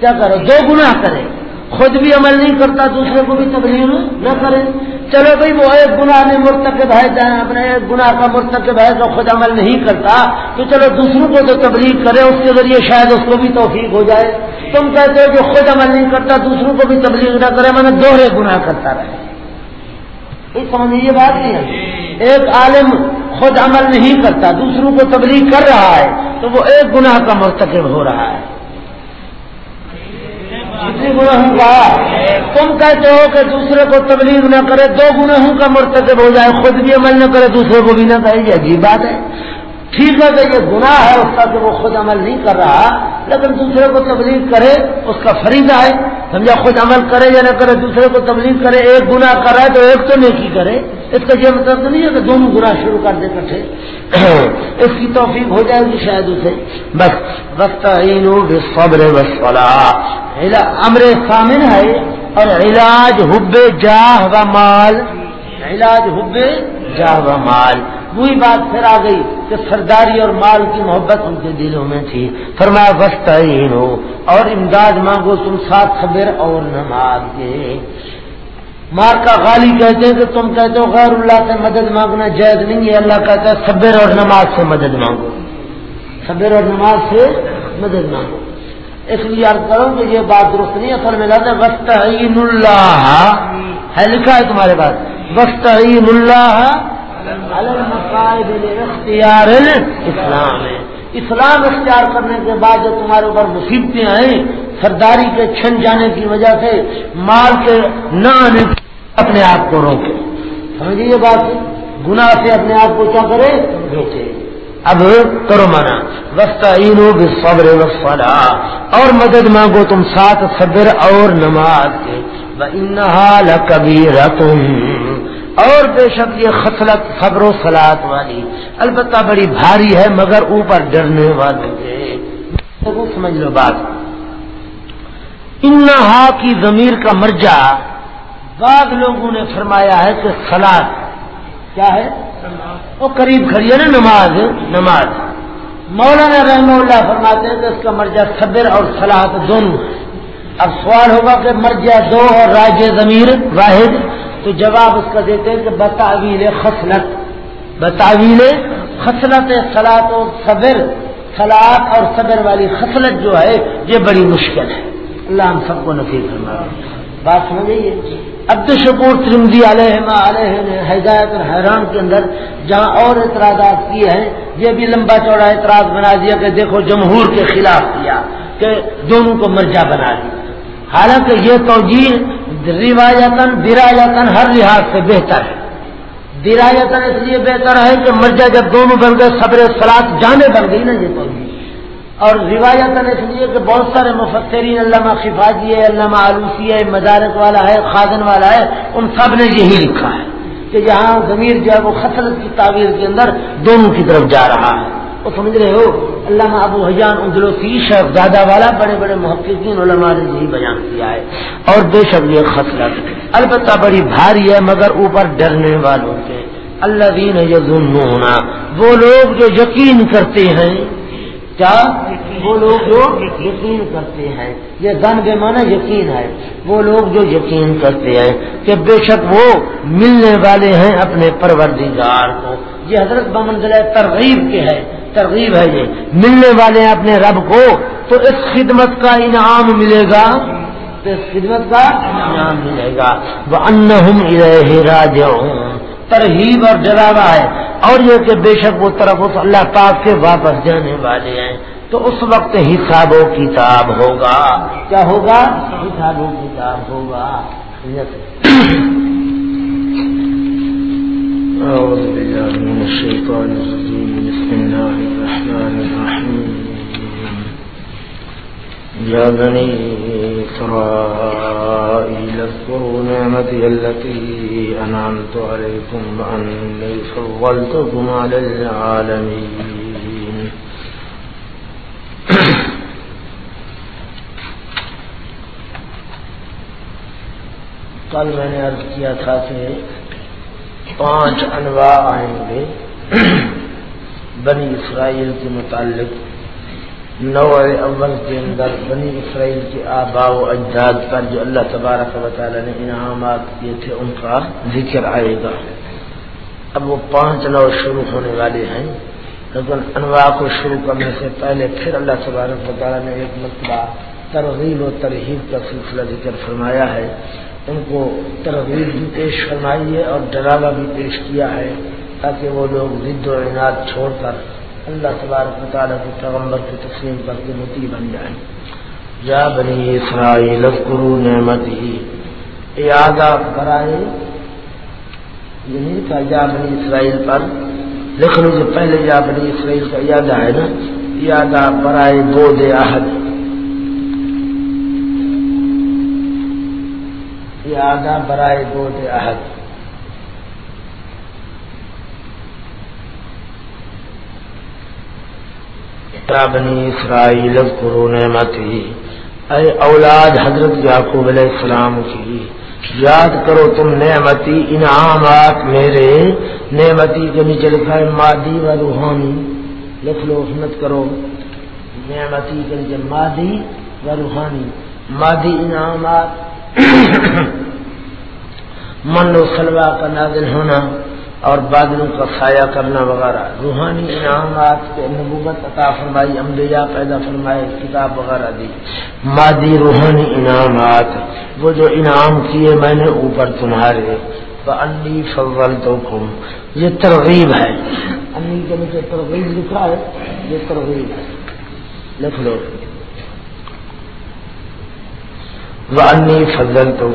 کیا کرو دو گناہ کرے۔ خود بھی عمل نہیں کرتا، دوسرے کو بھی تبلیغ نہ کرے۔ چلو بھائی، وہ ایک گناہ میں مرتکب ہے جائیں اپنے ایک گناہ کا مرتکب ہے تو خود عمل نہیں کرتا، تو چلو دوسروں کو جو تبلیغ کرے، اس کے ذریعے شاید اس کو بھی توفیق ہو جائے۔ تم کہتے ہو جو خود عمل نہیں کرتا، دوسروں کو بھی تبلیغ نہ کرے، میں نے دوہرے گناہ کرتا رہے سمجھ یہ بات نہیں ہے۔ ایک عالم خود عمل نہیں کرتا، دوسروں کو تبلیغ کر رہا ہے، تو وہ ایک گناہ کا مرتکب ہو رہا ہے۔ کتنی گناہوں کا تم کہتے ہو کہ دوسرے کو تبلیغ نہ کرے، دو گناہوں کا مرتکب ہو جائے، خود بھی عمل نہ کرے، دوسرے کو بھی نہ کہے یہ عجیب بات ہے۔ ٹھیک ہے کہ یہ گناہ ہے اس کا کہ وہ خود عمل نہیں کر رہا، لیکن دوسرے کو تبلیغ کرے، اس کا فریضہ ہے۔ سمجھا؟ خود عمل کرے یا نہ کرے، دوسرے کو تبلیغ کرے، ایک گناہ کر رہا ہے تو ایک تو نیکی کرے۔ اس کا یہ مطلب تو نہیں ہے کہ دونوں گناہ شروع کر دے کٹھے اس کی توفیق ہو جائے گی شاید اسے۔ بس وقت صبر امر سامن ہے اور علاج حب جاہ و مال۔ علاج حب جاہ و مال۔ وہی بات پھر آ گئی کہ سرداری اور مال کی محبت ان کے دلوں میں تھی۔ فرمایا وسط ہو اور امداد مانگو تم ساتھ خبر اور نماز کے۔ مار کا غالی کہتے ہیں کہ تم کہتے ہو، غیر اللہ سے مدد مانگنا جائز نہیں ہے۔ اللہ کہتا ہے، صبر اور نماز سے مدد مانگو۔ صبر اور نماز سے مدد مانگو۔ اس لیے یاد کرو کہ یہ بات درست نہیں اصل میں لگتا ہے وسط اللہ ہے لکھا ہے تمہارے پاس۔ وسط اللہ اختیار اسلام ہے اسلام اختیار کرنے کے بعد جو تمہارے اوپر مصیبتیں آئیں، سرداری کے چھن جانے کی وجہ سے مال کے نہ آنے اپنے آپ کو روکے۔ سمجھیے یہ بات۔ گناہ سے اپنے آپ کو کیا کرے؟ روکے۔ اب کرو مانا وسط صبر وسفلا اور مدد مانگو تم ساتھ صبر اور نماز کے کبھی رتم اور بے شک یہ خصلت، صبر و سلاد والی، البتہ بڑی بھاری ہے، مگر اوپر ڈرنے والے سمجھ لو بات۔ انہا کی ضمیر کا مرجع بعض لوگوں نے فرمایا ہے کہ سلاد کیا ہے؟ وہ قریب کھڑی ہے نا نماز نماز۔ مولانا رحمہ اللہ فرماتے ہیں کہ اس کا مرجع صبر اور سلاد دونوں اب سوال ہوگا کہ مرجع دو اور راج ضمیر واحد، تو جواب اس کا دیتے ہیں کہ بتاویل خصلت۔ بتاویل خصلت سلاد و صبر سلاد اور صبر والی خصلت جو ہے، یہ بڑی مشکل ہے۔ اللہ ہم سب کو نصیب فرما بات سمجھ گئی عبد شکور ترمزی علیہ علیہ نے اور حیران کے اندر جہاں اور اعتراضات کیے ہیں، یہ بھی لمبا چوڑا اعتراض بنا دیا کہ دیکھو جمہور کے خلاف کیا، کہ دونوں کو مرجا بنا دیا۔ حالانکہ یہ توجہ روایتن درایتن ہر لحاظ سے بہتر ہے۔ درایتن اس لیے بہتر ہے کہ مرجا جب دونوں بن گئے، صبر سلاد جانے بن گئی نا یہ توجہ اور روایتن اس لیے کہ بہت سارے مفسرین علامہ خفاجی ہے، علامہ آلوسی ہے، مدارک والا ہے خادن والا ہے، ان سب نے یہی لکھا ہے کہ جہاں ضمیر جو ہے وہ خطرت کی تعویر کے اندر دونوں کی طرف جا رہا ہے۔ وہ سمجھ رہے ہو؟ علامہ ابو حجان اندلوسی شیخ دادا والا، بڑے بڑے محققین علماء نے یہی بیان کیا ہے۔ اور بے شک یہ خطرت البتہ بڑی بھاری ہے، مگر اوپر ڈرنے والوں کے۔ اللہ دین یزنون وہ لوگ جو یقین کرتے ہیں کیا؟ وہ لوگ جو یقین کرتے ہیں۔ یہ دن بے مانا یقین ہے۔ وہ لوگ جو یقین کرتے ہیں کہ بے شک وہ ملنے والے ہیں اپنے پروردگار کو۔ یہ حضرت بمنزل ترغیب کے ہے ترغیب ہے یہ۔ ملنے والے ہیں اپنے رب کو۔ تو اس خدمت کا انعام ملے گا۔ تو اس خدمت کا انعام ملے گا۔ وہ ان راج ترغیب اور ڈراوا ہے اور یہ کہ بے شک وہ طرف اس اللہ پاک کے واپس جانے والے ہیں، تو اس وقت حساب و کتاب ہوگا۔ کیا ہوگا؟ حساب و کتاب ہوگا۔ يا بني إسرائيل اذكروا نعمتي التي أنعمت عليكم وأني فضلتكم على العالمين. کل میں نے عرض کیا تھا کہ پانچ انواع آئیں گے بنی اسرائیل کے متعلق نو اول کے اندر بنی اسرائیل کے آبا و اجداد پر جو اللہ تبارک و تعالی نے انعامات کیے تھے، ان کا ذکر آئے گا۔ اب وہ پانچ نو شروع ہونے والے ہیں۔ لیکن انواع کو شروع کرنے سے پہلے پھر اللہ تبارک و تعالی نے ایک مرتبہ ترغیب و ترغیب کا سلسلہ ذکر فرمایا ہے۔ ان کو ترغیب بھی پیش فرمائی ہے اور ڈراوا بھی پیش کیا ہے تاکہ وہ لوگ ضد و عناد چھوڑ کر اللہ تبارک مطالعہ کے پیغمبر کی تقسیم کر کے متی بن جائیں۔ یا بنی اسرائیل کرو نعمت ہی یادہ برائے یعنی تھا یا بنی اسرائیل پر لکھ لو جو پہلے یا بنی اسرائیل کا یادہ ہے نا یادہ برائے دو دے عہد۔ یادہ برائے دو دے عہد۔ بنی اسرائیل کرو نعمتی۔ اے اولاد حضرت یعقوب علیہ السلام کی، یاد کرو تم نعمتی انعامات میرے۔ نعمتی کے نیچے لکھا ہے مادی و روحانی۔ لکھ لو حمت کرو۔ نعمتی کے نیچے مادی و روحانی۔ مادی انعامات۔ من و سلوا کا نازل ہونا۔ اور بادلوں کا سایہ کرنا وغیرہ۔ روحانی انعامات کے نبوت عطا فرمائی امبیا پیدا فرمائے، کتاب وغیرہ دی۔ مادی روحانی انعامات، وہ جو انعام کیے میں نے اوپر تمہارے۔ انی فضل تو یہ ترغیب ہے۔ انی کے نیچے ترغیب لکھا ہے، یہ ترغیب ہے۔ لکھ لو۔ انی فضل تو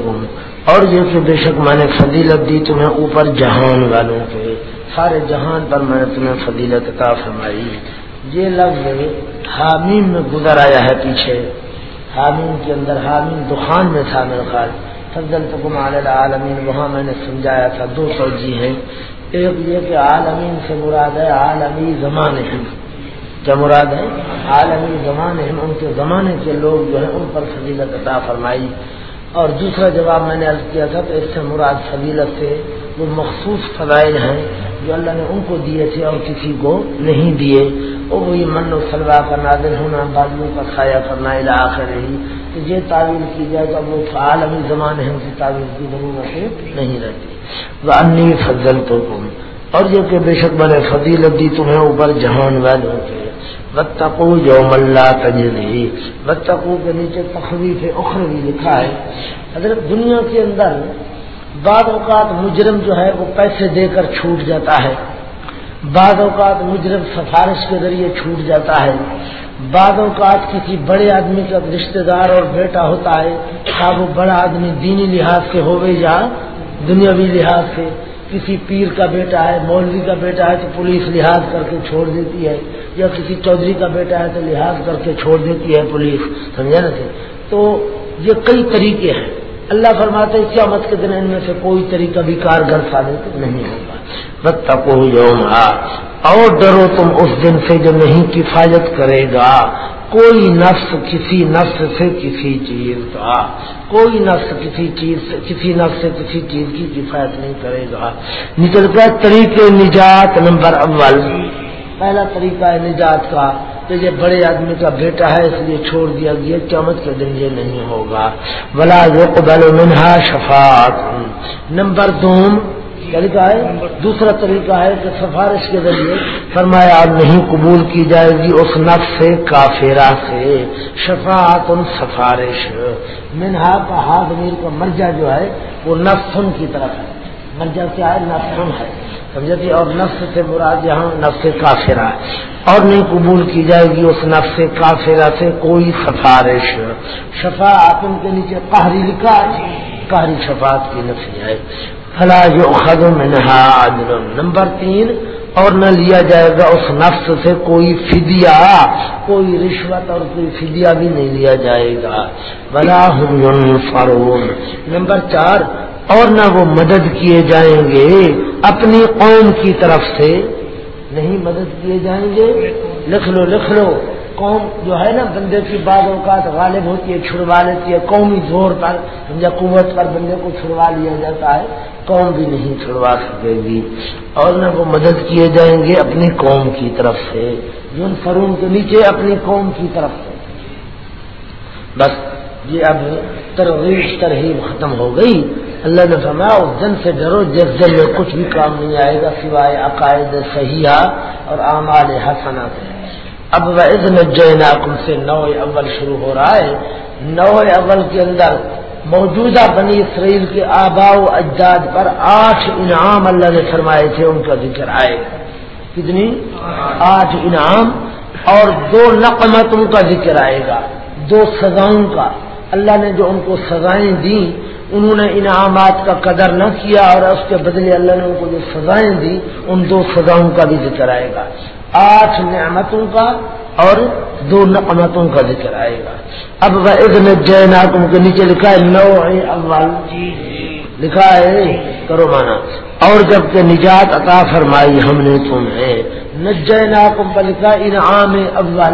اور یہ کہ بے شک میں نے فضیلت دی تمہیں اوپر جہان والوں کے۔ سارے جہان پر میں نے تمہیں فضیلت عطا فرمائی۔ یہ لفظ حامیم میں گزر آیا ہے پیچھے۔ حامیم کے اندر حامیم دخان میں تھا میرے خیال فضل تو عالمین وہاں میں نے سمجھایا تھا دو فوجی ہیں۔ ایک یہ کہ عالمین سے مراد ہے عالمی زمانے ہیں۔ کیا مراد ہے؟ عالمی زمانے ہیں۔ ان کے زمانے کے لوگ جو ہیں ان پر فضیلت عطا فرمائی۔ اور دوسرا جواب میں نے عرض کیا تھا تو اس سے مراد فضیلت سے وہ مخصوص فضائل ہیں جو اللہ نے ان کو دیے تھے اور کسی کو نہیں دیے۔ اور وہی من و سلوا کا نادل ہونا بادلوں کا سایہ کرنا علاقہ رہی تو یہ تعویل کی جائے تو وہ عالمی زمانے ہیں اسی تعویل کی ضرورت نہیں رہتی۔ وہ انی فضل تو اور یہ کہ بے شک بنے فضیلت دی، تمہیں اوپر جہان والوں کے بتقو جو ملا تجلی بتقو کے نیچے تخویف اخروی لکھا ہے۔ حضرت دنیا کے اندر بعض اوقات مجرم جو ہے وہ پیسے دے کر چھوٹ جاتا ہے۔ بعض اوقات مجرم سفارش کے ذریعے چھوٹ جاتا ہے۔ بعض اوقات کسی بڑے آدمی کا رشتہ دار اور بیٹا ہوتا ہے۔ کیا وہ بڑا آدمی دینی لحاظ سے ہوئے یا دنیاوی لحاظ سے۔ کسی پیر کا بیٹا ہے، مولوی کا بیٹا ہے تو پولیس لحاظ کر کے چھوڑ دیتی ہے، یا کسی چودھری کا بیٹا ہے تو لحاظ کر کے چھوڑ دیتی ہے پولیس سمجھا نا جی؟ تو یہ کئی طریقے ہیں۔ اللہ فرماتے کیا مت کے دن ان میں سے کوئی طریقہ بھی کارگر ثابت نہیں ہوگا۔ بت تک یوم اور ڈرو تم اس دن سے جو نہیں کفایت کرے گا۔ کوئی نفس کسی نفس سے کسی چیز کا، کوئی نفس کسی چیز سے، کسی نفس سے کسی چیز کی کفایت نہیں کرے گا۔ نکل کا طریقے نجات نمبر اول۔ پہلا طریقہ ہے نجات کا، کہ یہ بڑے آدمی کا بیٹا ہے، اس لیے چھوڑ دیا گیا، قیامت کے دن یہ نہیں ہوگا۔ بلا یقبل منہا شفاعت نمبر دوم طریقہ ہے، دوسرا طریقہ ہے کہ سفارش کے ذریعے فرمایا نہیں قبول کی جائے گی اس نفس سے کافیرا سے۔ شفاعت ان سفارش۔ منہا کا ہاتھ میر کا مرجا جو ہے، وہ نفسن کی طرف ہے۔ مرجا کیا ہے؟ نفسن ہے۔ سمجھتی جی؟ اور نفس سے مراد یہاں نفس کافرا اور نہیں قبول کی جائے گی اس نفس کافرا سے کوئی سفارش۔ شفا ان کے نیچے قہری لکھا قہری شفاعت کی نفی ہے۔ فلا جو خدم عدل. نمبر تین، اور نہ لیا جائے گا اس نفس سے کوئی فدیہ، کوئی رشوت اور کوئی فدیہ بھی نہیں لیا جائے گا. بلا فرون نمبر چار، اور نہ وہ مدد کیے جائیں گے اپنی قوم کی طرف سے. نہیں مدد کیے جائیں گے؟ لکھ لو لکھ لو. قوم جو ہے نا، بندے کی بعض اوقات غالب ہوتی ہے، چھڑوا لیتی ہے۔ قومی زور پر، سمجھا، قوت پر بندے کو چھڑوا لیا جاتا ہے۔ قوم بھی نہیں چھڑوا سکے گی۔ اور نہ وہ مدد کیے جائیں گے اپنی قوم کی طرف سے۔ جن فرون کے نیچے اپنی قوم کی طرف سے۔ بس، یہ اب ترغیب ترغیب ختم ہو گئی۔ اللہ نے فرمایا، اس دن سے ڈرو، جس دن میں کچھ بھی کام نہیں آئے گا سوائے عقائد صحیحہ اور اعمال حسنا سے۔ اب وہ عزم سے نو اول شروع ہو رہا ہے۔ نو اول کے اندر موجودہ بنی اسرائیل کے آبا و اجداد پر آٹھ انعام اللہ نے فرمائے تھے، ان کا ذکر آئے۔ کتنی؟ آٹھ انعام۔ اور دو نقمتوں کا ذکر آئے گا، دو سزاؤں کا۔ اللہ نے جو ان کو سزائیں دی انہوں نے انعامات کا قدر نہ کیا اور اس کے بدلے اللہ نے ان کو جو سزائیں دی ان دو سزاؤں کا بھی ذکر آئے گا۔ آٹھ نعمتوں کا اور دو نقمتوں کا ذکر آئے گا۔ اب وہ ادن جین کے نیچے لکھا ہے نو اول۔ لکھا ہے، کرو مانا اور جبکہ نجات عطا فرمائی ہم نے تمہیں۔ نجین پر لکھا انعام اول۔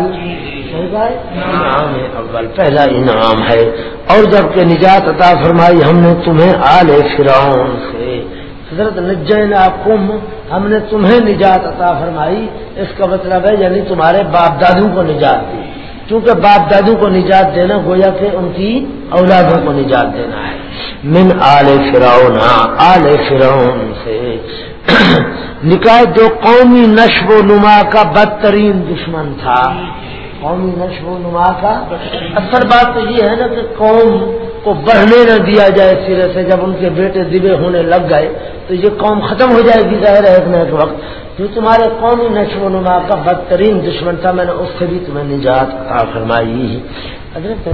انعام اول۔ پہلا انعام ہے۔ اور جبکہ نجات عطا فرمائی ہم نے تمہیں آل فرعون سے۔ حضرت نجین کم ہم نے تمہیں نجات عطا فرمائی، اس کا مطلب ہے یعنی تمہارے باپ دادوں کو نجات دی۔ کیونکہ باپ دادوں کو نجات دینا گویا کہ ان کی اولادوں کو نجات دینا ہے۔ من آل فرعون آل فرعون سے۔ نکاح جو قومی نشو و نما کا بدترین دشمن تھا۔ قومی نشو و نما کا اصل بات تو یہ ہے نا کہ قوم کو بڑھنے نہ دیا جائے سرے سے جب ان کے بیٹے دبے ہونے لگ گئے، تو یہ قوم ختم ہو جائے گی ظاہر ہے ایک نہ ایک وقت۔ جو تمہارے قومی نشو و نما کا بدترین دشمن تھا، میں نے اس سے بھی تمہیں نجات عطا فرمائی۔ حضرت